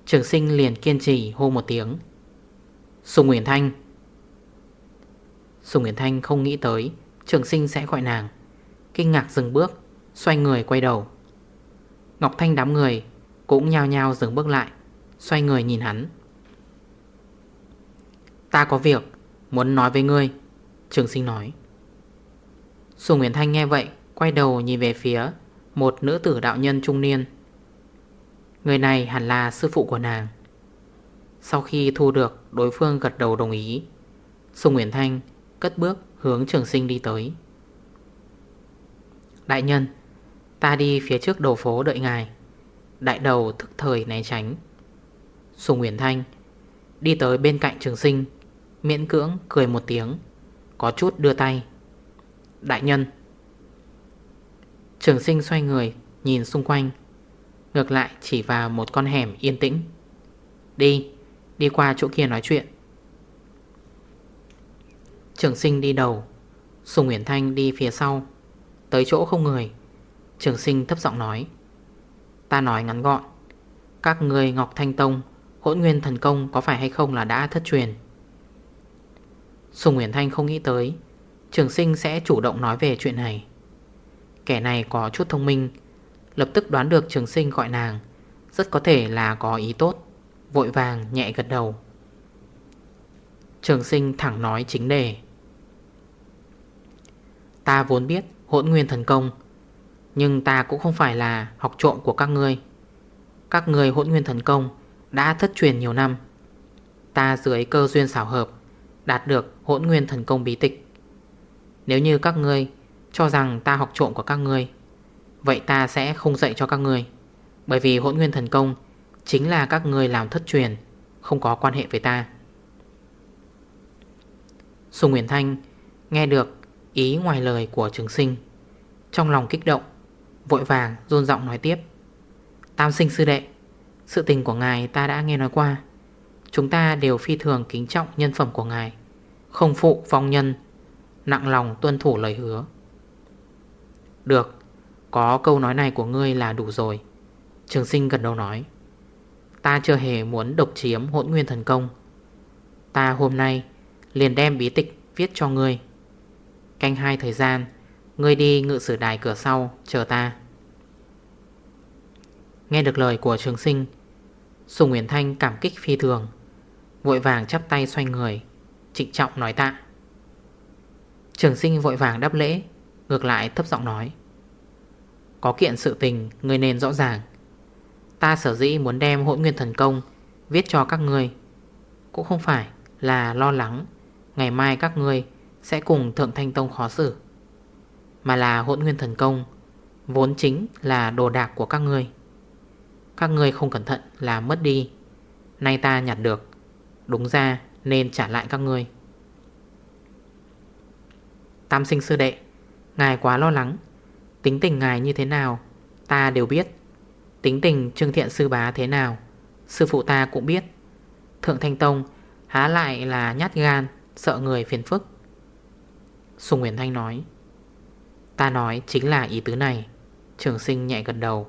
Trường sinh liền kiên trì hô một tiếng. Sùng Nguyễn Thanh. Sùng Nguyễn Thanh không nghĩ tới Trường sinh sẽ gọi nàng. Kinh ngạc dừng bước, Xoay người quay đầu. Ngọc Thanh đám người Cũng nhao nhao dừng bước lại, Xoay người nhìn hắn. Ta có việc Muốn nói với ngươi, Trường sinh nói. Sùng Nguyễn Thanh nghe vậy, Quay đầu nhìn về phía Một nữ tử đạo nhân trung niên. Người này hẳn là sư phụ của nàng. Sau khi thu được, đối phương gật đầu đồng ý. Sùng Nguyễn Thanh cất bước hướng trường sinh đi tới. Đại nhân, Ta đi phía trước đầu phố đợi ngài. Đại đầu thức thời né tránh. Sùng Nguyễn Thanh, Đi tới bên cạnh trường sinh, Miễn cưỡng cười một tiếng, Có chút đưa tay. Đại nhân. Trường sinh xoay người, Nhìn xung quanh. Ngược lại chỉ vào một con hẻm yên tĩnh. Đi Đi qua chỗ kia nói chuyện. Trường sinh đi đầu. Sùng Nguyễn Thanh đi phía sau. Tới chỗ không người. Trường sinh thấp giọng nói. Ta nói ngắn gọn. Các người Ngọc Thanh Tông, Hỗn nguyên thần công có phải hay không là đã thất truyền? Sùng Nguyễn Thanh không nghĩ tới. Trường sinh sẽ chủ động nói về chuyện này. Kẻ này có chút thông minh. Lập tức đoán được trường sinh gọi nàng. Rất có thể là có ý tốt. Vội vàng nhẹ gật đầu. Trường sinh thẳng nói chính đề. Ta vốn biết hỗn nguyên thần công, Nhưng ta cũng không phải là học trộm của các ngươi. Các ngươi hỗn nguyên thần công Đã thất truyền nhiều năm. Ta dưới cơ duyên xảo hợp, Đạt được hỗn nguyên thần công bí tịch. Nếu như các ngươi Cho rằng ta học trộm của các ngươi, Vậy ta sẽ không dạy cho các ngươi, Bởi vì hỗn nguyên thần công Chính là các ngươi làm thất truyền, Không có quan hệ với ta. Sùng Nguyễn Thanh nghe được ý ngoài lời của trường sinh. Trong lòng kích động, Vội vàng rôn giọng nói tiếp. Tam sinh sư đệ, Sự tình của ngài ta đã nghe nói qua. Chúng ta đều phi thường kính trọng nhân phẩm của ngài, Không phụ vong nhân, Nặng lòng tuân thủ lời hứa. Được, Có câu nói này của ngươi là đủ rồi. Trường sinh gần đầu nói, Ta chưa hề muốn độc chiếm hỗn nguyên thần công. Ta hôm nay liền đem bí tịch viết cho ngươi. Canh hai thời gian. Ngươi đi ngự sử đài cửa sau, Chờ ta. Nghe được lời của trường sinh, Sùng Nguyễn Thanh cảm kích phi thường, Vội vàng chắp tay xoay người, Trịnh trọng nói tạ. Trường sinh vội vàng đáp lễ, Ngược lại thấp giọng nói, Có kiện sự tình, Ngươi nên rõ ràng. Ta sở dĩ muốn đem hỗn nguyên thần công Viết cho các ngươi, Cũng không phải là lo lắng, Ngày mai các ngươi sẽ cùng Thượng Thanh Tông khó xử, Mà là hỗn nguyên thần công, Vốn chính là đồ đạc của các ngươi. Các ngươi không cẩn thận là mất đi. Nay ta nhặt được, Đúng ra nên trả lại các ngươi. Tam sinh sư đệ, Ngài quá lo lắng. Tính tình ngài như thế nào, Ta đều biết. Tính tình Trương Thiện Sư Bá thế nào, Sư phụ ta cũng biết. Thượng Thanh Tông há lại là nhát gan, Sợ người phiền phức. Sùng Nguyễn Thanh nói. Ta nói chính là ý tứ này. Trường sinh nhẹ gật đầu.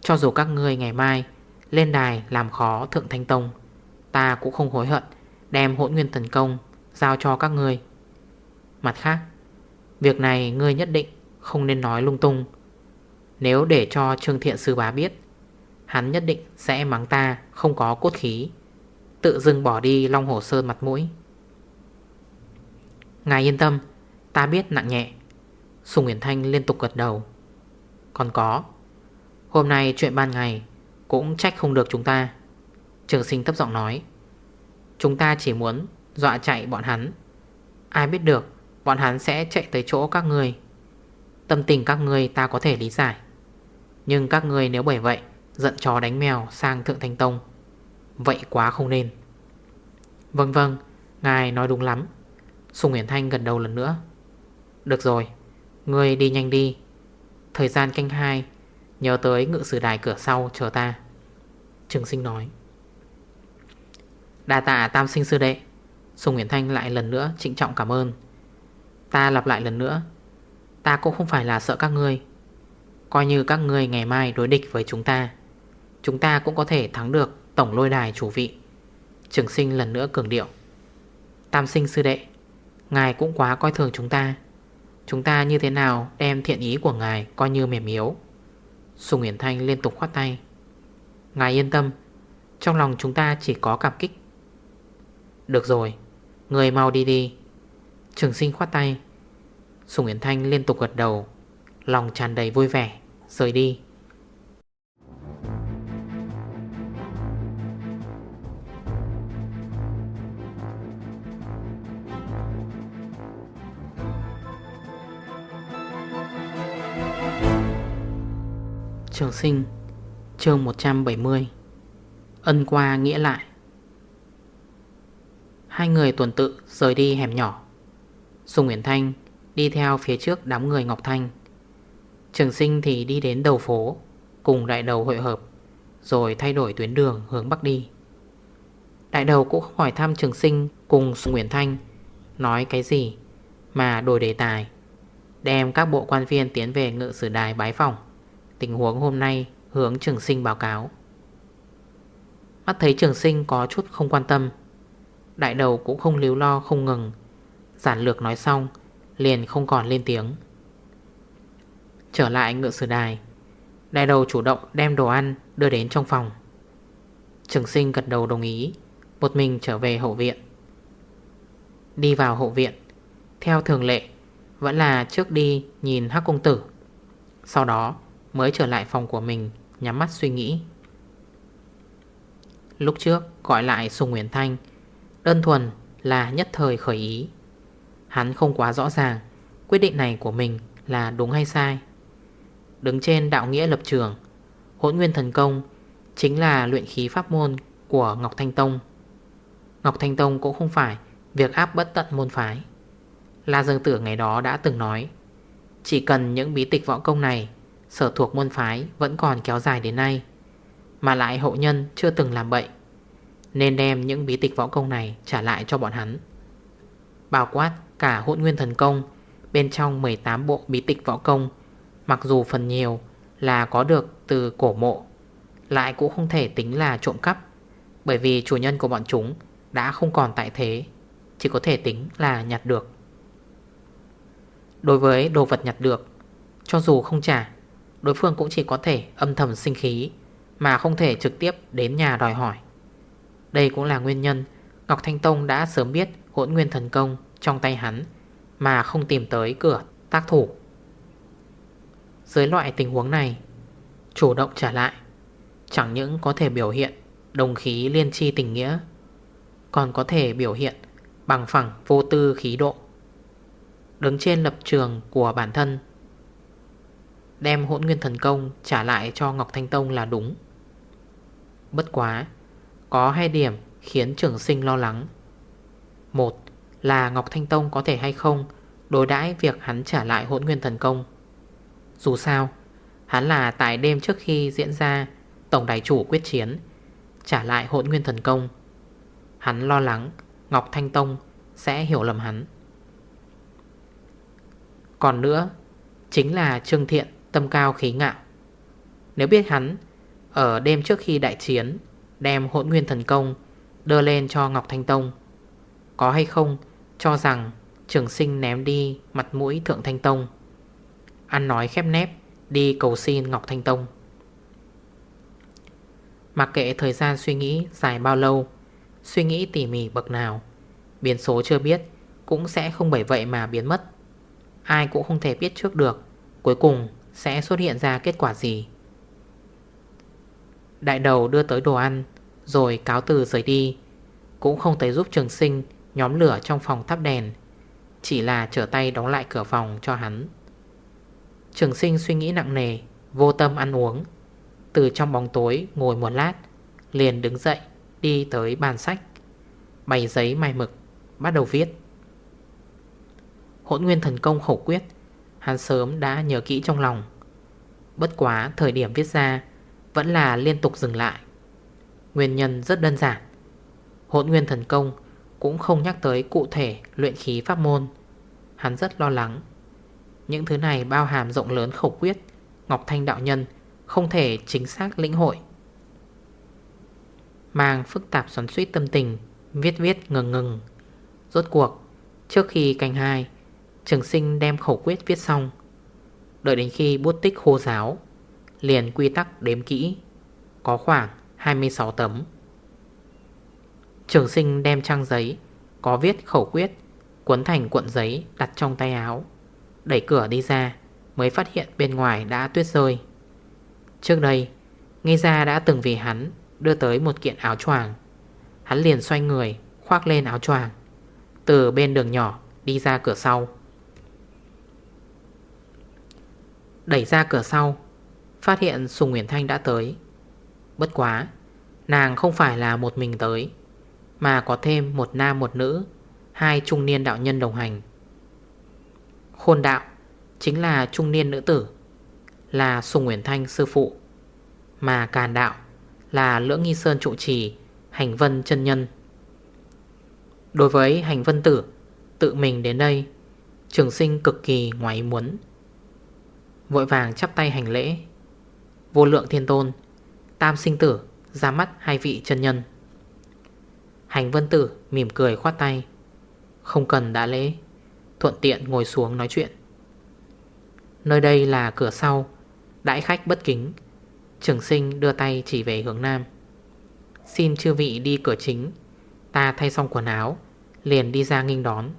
Cho dù các ngươi ngày mai Lên đài làm khó Thượng Thanh Tông, Ta cũng không hối hận Đem hỗn nguyên thần công Giao cho các ngươi. Mặt khác, Việc này ngươi nhất định không nên nói lung tung. Nếu để cho Trương Thiện Sư Bá biết, Hắn nhất định sẽ mắng ta không có cốt khí, Tự dưng bỏ đi Long Hồ Sơn mặt mũi. Ngài yên tâm, Ta biết nặng nhẹ. Sùng Nguyễn Thanh liên tục gật đầu. Còn có, Hôm nay chuyện ban ngày Cũng trách không được chúng ta. Trường sinh thấp giọng nói, Chúng ta chỉ muốn dọa chạy bọn hắn. Ai biết được, Bọn hắn sẽ chạy tới chỗ các người Tâm tình các người ta có thể lý giải. Nhưng các người nếu bởi vậy, Giận chó đánh mèo sang Thượng Thanh Tông, Vậy quá không nên. Vâng vâng Ngài nói đúng lắm. Sùng Nguyễn Thanh gần đầu lần nữa. Được rồi, Ngươi đi nhanh đi. Thời gian canh hai, Nhớ tới ngự sử đài cửa sau chờ ta. Trường sinh nói. Đà tạ tam sinh sư đệ. Sùng Nguyễn Thanh lại lần nữa trịnh trọng cảm ơn. Ta lặp lại lần nữa. Ta cũng không phải là sợ các ngươi. Coi như các ngươi ngày mai đối địch với chúng ta Chúng ta cũng có thể thắng được Tổng lôi đài chủ vị. Trường sinh lần nữa cường điệu. Tam sinh sư đệ Ngài cũng quá coi thường chúng ta. Chúng ta như thế nào đem thiện ý của ngài Coi như mềm yếu? Sùng Nguyễn Thanh liên tục khoát tay. Ngài yên tâm, Trong lòng chúng ta chỉ có cảm kích. Được rồi, Người mau đi đi. Trường sinh khoát tay. Sùng Nguyễn Thanh liên tục gật đầu, Lòng tràn đầy vui vẻ, Rời đi. Trường sinh, chương 170 Ân qua nghĩa lại. Hai người tuần tự rời đi hẻm nhỏ. Sùng Nguyễn Thanh đi theo phía trước đám người Ngọc Thanh. Trường sinh thì đi đến đầu phố, Cùng đại đầu hội hợp, Rồi thay đổi tuyến đường hướng Bắc đi. Đại đầu cũng không hỏi thăm trường sinh Cùng Sùng Nguyễn Thanh, Nói cái gì Mà đổi đề tài, Đem các bộ quan viên tiến về ngự sử đài bái phòng. Tình huống hôm nay, hướng trường sinh báo cáo. Mắt thấy trường sinh có chút không quan tâm, Đại đầu cũng không líu lo, không ngừng. Giản lược nói xong, Liền không còn lên tiếng. Trở lại ngựa sử đài, Đại đầu chủ động đem đồ ăn Đưa đến trong phòng. Trường sinh gật đầu đồng ý, Một mình trở về hậu viện. Đi vào hậu viện, Theo thường lệ, Vẫn là trước đi nhìn hắc công tử. Sau đó mới trở lại phòng của mình, Nhắm mắt suy nghĩ. Lúc trước, gọi lại Sùng Nguyễn Thanh, Đơn thuần là nhất thời khởi ý. Hắn không quá rõ ràng, Quyết định này của mình là đúng hay sai. Đứng trên đạo nghĩa lập trường, Hỗn nguyên thần công Chính là luyện khí pháp môn của Ngọc Thanh Tông. Ngọc Thanh Tông cũng không phải Việc áp bất tận môn phái. La Dương Tử ngày đó đã từng nói, Chỉ cần những bí tịch võ công này Sở thuộc môn phái vẫn còn kéo dài đến nay, Mà lại hậu nhân chưa từng làm bậy, Nên đem những bí tịch võ công này trả lại cho bọn hắn. Bao quát cả hỗn nguyên thần công Bên trong 18 bộ bí tịch võ công, Mặc dù phần nhiều là có được từ cổ mộ, Lại cũng không thể tính là trộm cắp, Bởi vì chủ nhân của bọn chúng đã không còn tại thế, Chỉ có thể tính là nhặt được. Đối với đồ vật nhặt được, Cho dù không trả Đối phương cũng chỉ có thể âm thầm sinh khí, Mà không thể trực tiếp đến nhà đòi hỏi. Đây cũng là nguyên nhân Ngọc Thanh Tông đã sớm biết hỗn nguyên thần công trong tay hắn, Mà không tìm tới cửa tác thủ. Dưới loại tình huống này, Chủ động trả lại, Chẳng những có thể biểu hiện Đồng khí liên chi tình nghĩa, Còn có thể biểu hiện Bằng phẳng vô tư khí độ. Đứng trên lập trường của bản thân Đem hỗn nguyên thần công trả lại cho Ngọc Thanh Tông là đúng. Bất quá, Có hai điểm khiến trưởng sinh lo lắng. Một là Ngọc Thanh Tông có thể hay không Đối đãi việc hắn trả lại hỗn nguyên thần công. Dù sao, Hắn là tại đêm trước khi diễn ra Tổng đài chủ quyết chiến, Trả lại hỗn nguyên thần công. Hắn lo lắng Ngọc Thanh Tông sẽ hiểu lầm hắn. Còn nữa, Chính là Trương Thiện tâm cao khí ngạo. Nếu biết hắn, Ở đêm trước khi đại chiến, Đem hỗn nguyên thần công Đưa lên cho Ngọc Thanh Tông, Có hay không cho rằng Trường sinh ném đi mặt mũi Thượng Thanh Tông? Ăn nói khép nép, Đi cầu xin Ngọc Thanh Tông. Mặc kệ thời gian suy nghĩ dài bao lâu, Suy nghĩ tỉ mỉ bậc nào, Biến số chưa biết Cũng sẽ không bởi vậy mà biến mất. Ai cũng không thể biết trước được, Cuối cùng sẽ xuất hiện ra kết quả gì? Đại đầu đưa tới đồ ăn, Rồi cáo từ rời đi. Cũng không tới giúp trường sinh Nhóm lửa trong phòng thắp đèn, Chỉ là trở tay đóng lại cửa phòng cho hắn. Trường sinh suy nghĩ nặng nề, Vô tâm ăn uống. Từ trong bóng tối ngồi một lát, Liền đứng dậy, đi tới bàn sách. Bày giấy mai mực, Bắt đầu viết. Hỗn nguyên thần công khổ quyết Hắn sớm đã nhớ kỹ trong lòng. Bất quá thời điểm viết ra Vẫn là liên tục dừng lại. Nguyên nhân rất đơn giản. Hỗn nguyên thần công Cũng không nhắc tới cụ thể luyện khí pháp môn. Hắn rất lo lắng. Những thứ này bao hàm rộng lớn khẩu quyết, Ngọc Thanh đạo nhân Không thể chính xác lĩnh hội. Mang phức tạp xoắn suýt tâm tình, Viết viết ngừng ngừng. Rốt cuộc, Trước khi canh hai Trường sinh đem khẩu quyết viết xong. Đợi đến khi bút tích khô giáo Liền quy tắc đếm kỹ, Có khoảng 26 tấm. Trường sinh đem trang giấy, Có viết khẩu quyết, Cuốn thành cuộn giấy đặt trong tay áo, Đẩy cửa đi ra, Mới phát hiện bên ngoài đã tuyết rơi. Trước đây Ngay ra đã từng vì hắn Đưa tới một kiện áo choàng. Hắn liền xoay người, Khoác lên áo choàng, Từ bên đường nhỏ đi ra cửa sau. Đẩy ra cửa sau, Phát hiện Sùng Nguyễn Thanh đã tới. Bất quá, Nàng không phải là một mình tới, Mà có thêm một nam một nữ, Hai trung niên đạo nhân đồng hành. Khôn đạo Chính là trung niên nữ tử, Là Sùng Nguyễn Thanh sư phụ, Mà Càn đạo Là Lưỡng Nghi Sơn trụ trì Hành Vân chân Nhân. Đối với Hành Vân Tử, Tự mình đến đây, Trường sinh cực kỳ ngoài muốn. Vội vàng chắp tay hành lễ. Vô lượng thiên tôn, Tam sinh tử, ra mắt hai vị chân nhân. Hành vân tử mỉm cười khoát tay. Không cần đã lễ, Thuận tiện ngồi xuống nói chuyện. Nơi đây là cửa sau, Đãi khách bất kính. Trường sinh đưa tay chỉ về hướng nam. Xin chư vị đi cửa chính, Ta thay xong quần áo, Liền đi ra nghênh đón.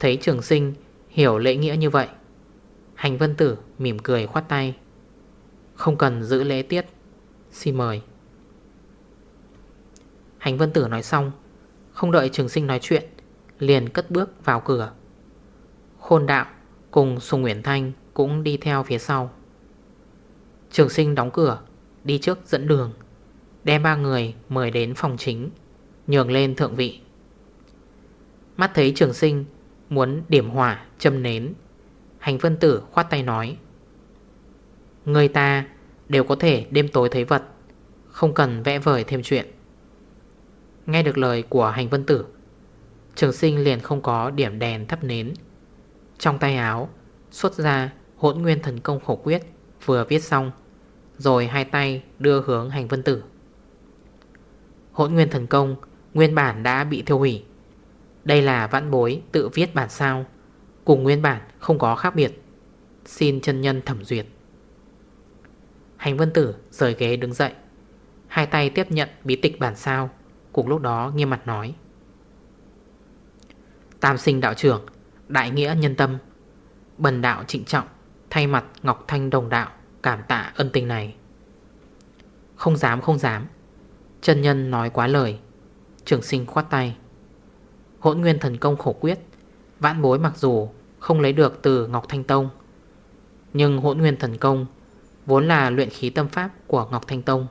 Thấy trường sinh hiểu lễ nghĩa như vậy Hành vân tử mỉm cười khoát tay. Không cần giữ lễ tiết, Xin mời. Hành vân tử nói xong, Không đợi trường sinh nói chuyện, Liền cất bước vào cửa. Khôn đạo cùng Sùng Nguyễn Thanh Cũng đi theo phía sau. Trường sinh đóng cửa, Đi trước dẫn đường, Đem ba người mời đến phòng chính, Nhường lên thượng vị. Mắt thấy trường sinh Muốn điểm hỏa châm nến Hành vân tử khoát tay nói, Người ta đều có thể đêm tối thấy vật, Không cần vẽ vời thêm chuyện. Nghe được lời của hành vân tử, Trường sinh liền không có điểm đèn thắp nến. Trong tay áo Xuất ra hỗn nguyên thần công khổ quyết Vừa viết xong, Rồi hai tay đưa hướng hành vân tử. Hỗn nguyên thần công Nguyên bản đã bị thiêu hủy. Đây là vãn bối tự viết bản sao? Cùng nguyên bản, không có khác biệt. Xin chân nhân thẩm duyệt. Hành vân tử rời ghế đứng dậy. Hai tay tiếp nhận bí tịch bản sao. Cùng lúc đó nghiêm mặt nói. Tam sinh đạo trưởng, Đại nghĩa nhân tâm. Bần đạo trịnh trọng, Thay mặt Ngọc Thanh đồng đạo, Cảm tạ ân tình này. Không dám không dám. Chân nhân nói quá lời. Trường sinh khoát tay. Hỗn nguyên thần công khổ quyết. Vãn bối mặc dù không lấy được từ Ngọc Thanh Tông. Nhưng hỗn nguyên thần công Vốn là luyện khí tâm pháp của Ngọc Thanh Tông,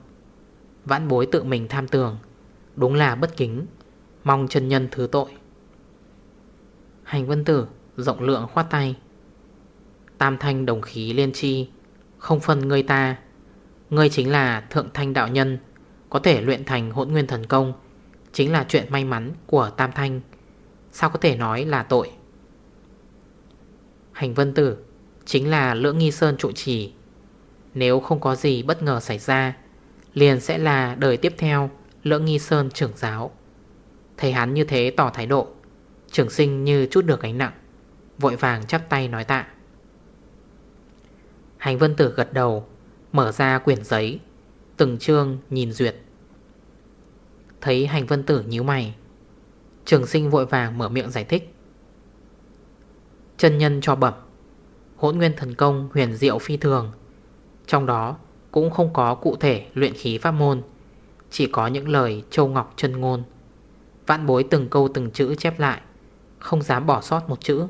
Vãn bối tự mình tham tưởng, Đúng là bất kính, Mong chân nhân thứ tội. Hành vân tử Rộng lượng khoát tay. Tam thanh đồng khí liên chi Không phân người ta. Ngươi chính là thượng thanh đạo nhân, Có thể luyện thành hỗn nguyên thần công, Chính là chuyện may mắn của Tam Thanh. Sao có thể nói là tội? Hành vân tử, Chính là lưỡng nghi sơn trụ trì. Nếu không có gì bất ngờ xảy ra, Liền sẽ là đời tiếp theo Lưỡng nghi sơn trưởng giáo. Thấy hắn như thế tỏ thái độ Trưởng sinh như chút được gánh nặng, Vội vàng chắp tay nói tạ. Hành vân tử gật đầu, Mở ra quyển giấy, Từng chương nhìn duyệt. Thấy hành vân tử nhíu mày, Trường sinh vội vàng mở miệng giải thích. Chân nhân cho bẩm. Hỗn nguyên thần công huyền diệu phi thường. Trong đó cũng không có cụ thể luyện khí pháp môn Chỉ có những lời châu ngọc chân ngôn. Vạn bối từng câu từng chữ chép lại Không dám bỏ sót một chữ.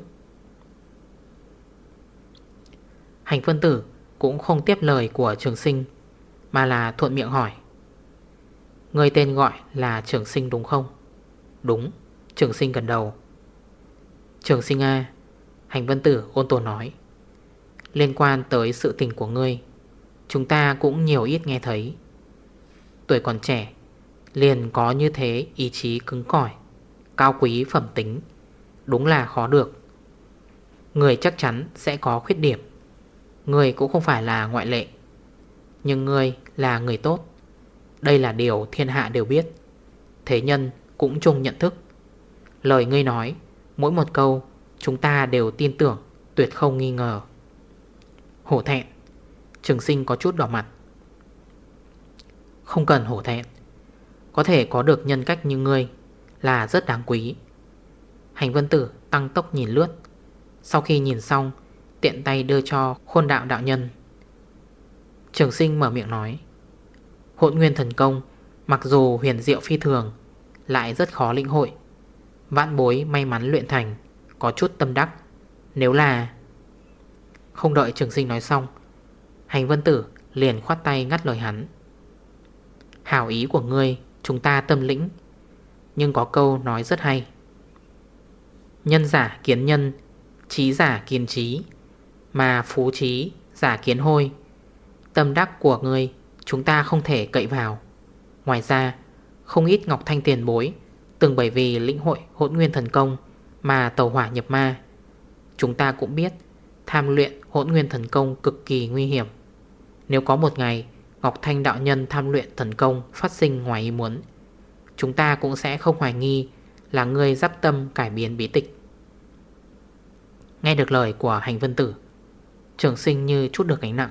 Hành phân tử cũng không tiếp lời của trường sinh Mà là thuận miệng hỏi. Người tên gọi là trường sinh đúng không? Đúng, trường sinh gần đầu. Trường sinh A Hành vân tử ôn tồn nói. Liên quan tới sự tình của ngươi, Chúng ta cũng nhiều ít nghe thấy. Tuổi còn trẻ, Liền có như thế ý chí cứng cỏi, Cao quý phẩm tính, Đúng là khó được. Người chắc chắn sẽ có khuyết điểm. Người cũng không phải là ngoại lệ, Nhưng người là người tốt. Đây là điều thiên hạ đều biết. Thế nhân cũng chung nhận thức. Lời ngươi nói, Mỗi một câu Chúng ta đều tin tưởng, Tuyệt không nghi ngờ. Hổ thẹn, Trường sinh có chút đỏ mặt. Không cần hổ thẹn, Có thể có được nhân cách như ngươi Là rất đáng quý. Hành vân tử tăng tốc nhìn lướt, Sau khi nhìn xong, Tiện tay đưa cho khôn đạo đạo nhân. Trường sinh mở miệng nói Hộn nguyên thần công, Mặc dù huyền diệu phi thường, Lại rất khó lĩnh hội. Vạn bối may mắn luyện thành có chút tâm đắc. Nếu là Không đợi trường sinh nói xong, Hành vân tử liền khoát tay ngắt lời hắn. Hảo ý của ngươi, Chúng ta tâm lĩnh, Nhưng có câu nói rất hay. Nhân giả kiến nhân, Trí giả kiến trí, Mà phú trí giả kiến hôi. Tâm đắc của ngươi, Chúng ta không thể cậy vào. Ngoài ra, Không ít ngọc thanh tiền bối, Từng bởi vì lĩnh hội hỗn nguyên thần công mà tàu hỏa nhập ma. Chúng ta cũng biết, Tham luyện, hỗn nguyên thần công cực kỳ nguy hiểm. Nếu có một ngày, Ngọc Thanh đạo nhân tham luyện thần công Phát sinh ngoài ý muốn, Chúng ta cũng sẽ không hoài nghi Là người giáp tâm cải biến bí tịch. Nghe được lời của hành vân tử, Trường sinh như chút được gánh nặng,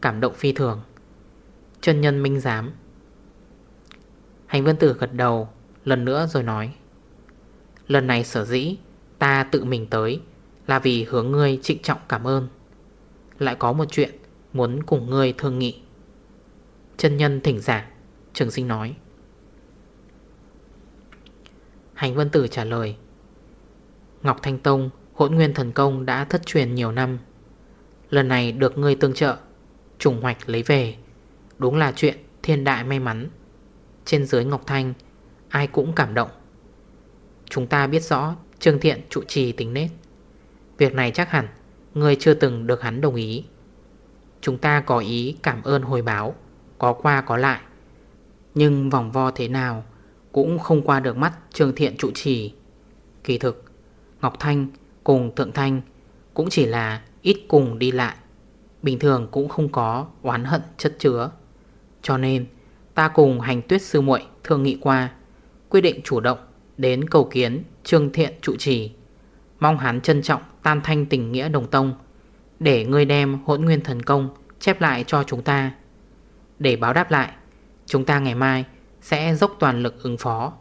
Cảm động phi thường. Chân nhân minh giám. Hành vân tử gật đầu, Lần nữa rồi nói Lần này sở dĩ Ta tự mình tới Là vì hướng ngươi trịnh trọng cảm ơn. Lại có một chuyện Muốn cùng ngươi thương nghị. Chân nhân thỉnh giảng Trường sinh nói. Hành vân tử trả lời. Ngọc Thanh Tông, Hỗn nguyên thần công đã thất truyền nhiều năm. Lần này được ngươi tương trợ, Trùng hoạch lấy về. Đúng là chuyện thiên đại may mắn. Trên dưới Ngọc Thanh, Ai cũng cảm động. Chúng ta biết rõ, Trương Thiện trụ trì tính nết. Việc này chắc hẳn, Người chưa từng được hắn đồng ý. Chúng ta có ý cảm ơn hồi báo, Có qua có lại. Nhưng vòng vo thế nào Cũng không qua được mắt Trương Thiện trụ trì. Kỳ thực, Ngọc Thanh cùng Thượng Thanh Cũng chỉ là ít cùng đi lại. Bình thường cũng không có oán hận chất chứa. Cho nên, Ta cùng hành tuyết sư muội thương nghị qua, Quyết định chủ động đến cầu kiến Trương Thiện trụ trì. Mong hắn trân trọng tam thanh tình nghĩa đồng tông, Để ngươi đem hỗn nguyên thần công Chép lại cho chúng ta. Để báo đáp lại, Chúng ta ngày mai sẽ dốc toàn lực ứng phó,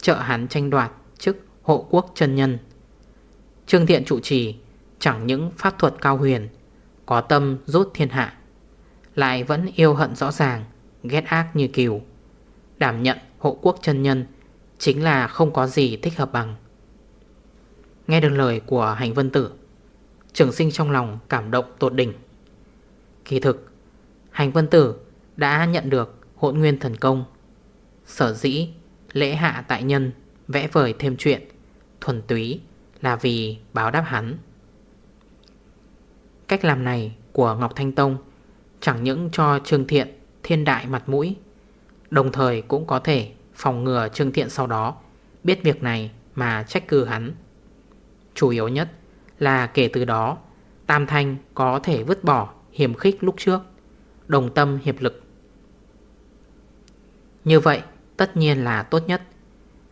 Trợ hắn tranh đoạt chức hộ quốc chân nhân. Trương Thiện trụ trì Chẳng những pháp thuật cao huyền, Có tâm rút thiên hạ, Lại vẫn yêu hận rõ ràng, Ghét ác như kiều Đảm nhận hộ quốc chân nhân Chính là không có gì thích hợp bằng. Nghe được lời của hành vân tử, Trường sinh trong lòng cảm động tột đỉnh. Kỳ thực, Hành vân tử đã nhận được hỗn nguyên thần công, Sở dĩ lễ hạ tại nhân Vẽ vời thêm chuyện, Thuần túy là vì báo đáp hắn. Cách làm này của Ngọc Thanh Tông Chẳng những cho Trương Thiện thiên đại mặt mũi, Đồng thời cũng có thể phòng ngừa Trương Thiện sau đó. Biết việc này mà trách cư hắn. Chủ yếu nhất là kể từ đó, Tam Thanh có thể vứt bỏ hiểm khích lúc trước, Đồng tâm hiệp lực. Như vậy, tất nhiên là tốt nhất.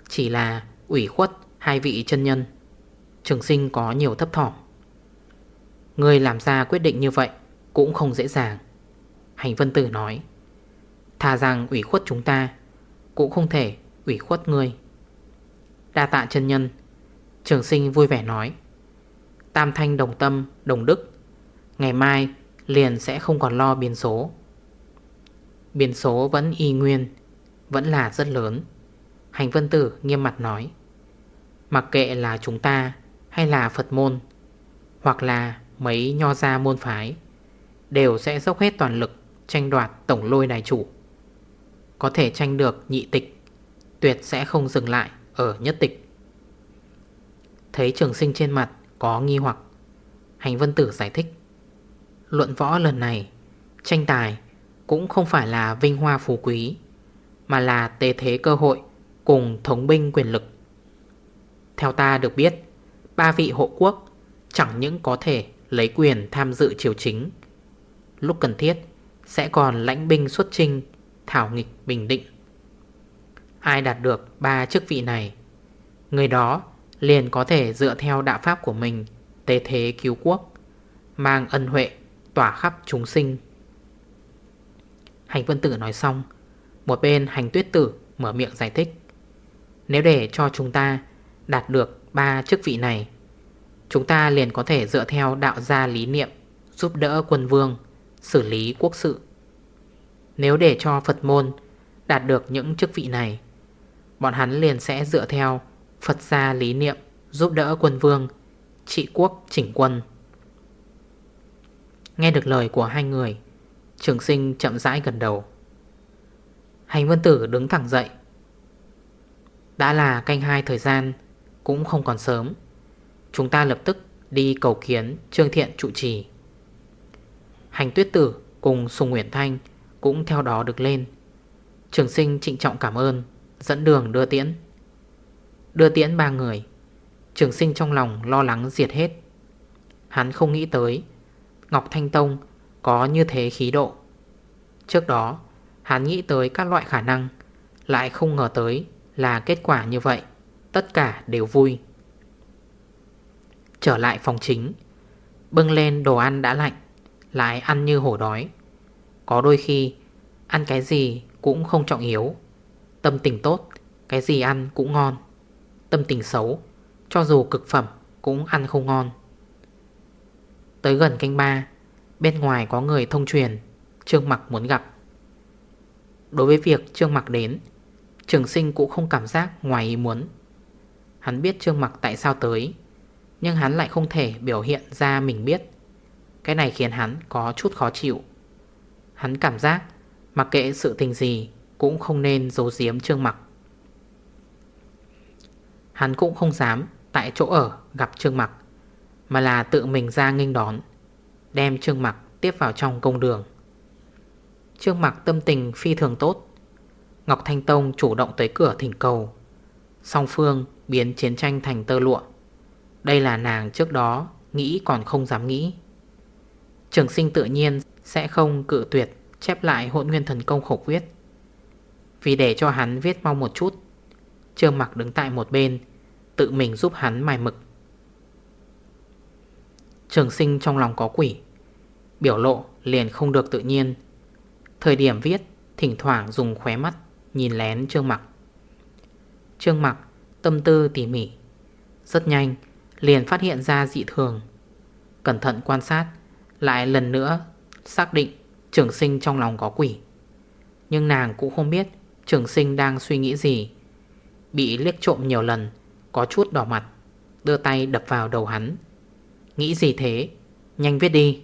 Chỉ là ủy khuất hai vị chân nhân. Trường sinh có nhiều thấp thỏm. Người làm ra quyết định như vậy Cũng không dễ dàng. Hành vân tử nói, Thà rằng ủy khuất chúng ta cũng không thể ủy khuất người Đa tạ chân nhân. Trường sinh vui vẻ nói. Tam thanh đồng tâm, đồng đức. Ngày mai liền sẽ không còn lo biến số. Biến số vẫn y nguyên Vẫn là rất lớn. Hành vân tử nghiêm mặt nói. Mặc kệ là chúng ta Hay là Phật môn Hoặc là mấy nho gia môn phái Đều sẽ dốc hết toàn lực Tranh đoạt tổng lôi đài chủ. Có thể tranh được nhị tịch, Tuyệt sẽ không dừng lại Ở nhất tịch. Thấy trường sinh trên mặt có nghi hoặc, Hành vân tử giải thích, Luận võ lần này, Tranh tài cũng không phải là vinh hoa phú quý, Mà là tế thế cơ hội Cùng thống binh quyền lực. Theo ta được biết, Ba vị hộ quốc Chẳng những có thể lấy quyền tham dự triều chính, Lúc cần thiết Sẽ còn lãnh binh xuất trinh Thảo nghịch bình định. Ai đạt được ba chức vị này, Người đó liền có thể dựa theo đạo pháp của mình Tế thế cứu quốc, Mang ân huệ tỏa khắp chúng sinh. Hành vân tử nói xong, Một bên hành tuyết tử mở miệng giải thích, Nếu để cho chúng ta đạt được ba chức vị này, Chúng ta liền có thể dựa theo đạo gia lý niệm Giúp đỡ quân vương Xử lý quốc sự. Nếu để cho Phật môn Đạt được những chức vị này, Bọn hắn liền sẽ dựa theo Phật gia lý niệm Giúp đỡ quân vương, Trị quốc, chỉnh quân. Nghe được lời của hai người, Trường sinh chậm rãi gần đầu. Hành vân tử đứng thẳng dậy. Đã là canh hai thời gian, Cũng không còn sớm. Chúng ta lập tức đi cầu kiến Trương Thiện trụ trì. Hành tuyết tử cùng Sùng Nguyễn Thanh cũng theo đó được lên. Trường sinh trịnh trọng cảm ơn, Dẫn đường đưa tiễn. Đưa tiễn ba người, Trường sinh trong lòng lo lắng diệt hết. Hắn không nghĩ tới, Ngọc Thanh Tông có như thế khí độ. Trước đó, Hắn nghĩ tới các loại khả năng, Lại không ngờ tới là kết quả như vậy, Tất cả đều vui. Trở lại phòng chính, Bưng lên đồ ăn đã lạnh, Lại ăn như hổ đói. Có đôi khi, Ăn cái gì cũng không trọng yếu. Tâm tình tốt, Cái gì ăn cũng ngon. Tâm tình xấu, Cho dù cực phẩm cũng ăn không ngon. Tới gần canh ba, Bên ngoài có người thông truyền, Trương Mặc muốn gặp. Đối với việc Trương Mặc đến, Trường sinh cũng không cảm giác ngoài ý muốn. Hắn biết Trương Mặc tại sao tới, Nhưng hắn lại không thể biểu hiện ra mình biết. Cái này khiến hắn có chút khó chịu. Hắn cảm giác, Mặc kệ sự tình gì, Cũng không nên giấu giếm Trương Mặc. Hắn cũng không dám Tại chỗ ở gặp Trương Mặc, Mà là tự mình ra nghênh đón, Đem Trương Mặc tiếp vào trong công đường. Trương Mặc tâm tình phi thường tốt. Ngọc Thanh Tông chủ động tới cửa thỉnh cầu. Song Phương biến chiến tranh thành tơ lụa. Đây là nàng trước đó Nghĩ còn không dám nghĩ. Trường sinh tự nhiên sẽ không cự tuyệt, Chép lại hỗn nguyên thần công khổ viết Vì để cho hắn viết mau một chút Trương mặc đứng tại một bên, Tự mình giúp hắn mài mực. Trường sinh trong lòng có quỷ, Biểu lộ liền không được tự nhiên. Thời điểm viết, Thỉnh thoảng dùng khóe mắt Nhìn lén Trương Mặc. Trương Mặc tâm tư tỉ mỉ, Rất nhanh liền phát hiện ra dị thường. Cẩn thận quan sát, Lại lần nữa xác định Trường sinh trong lòng có quỷ. Nhưng nàng cũng không biết Trường sinh đang suy nghĩ gì. Bị liếc trộm nhiều lần, Có chút đỏ mặt, Đưa tay đập vào đầu hắn. Nghĩ gì thế? Nhanh viết đi.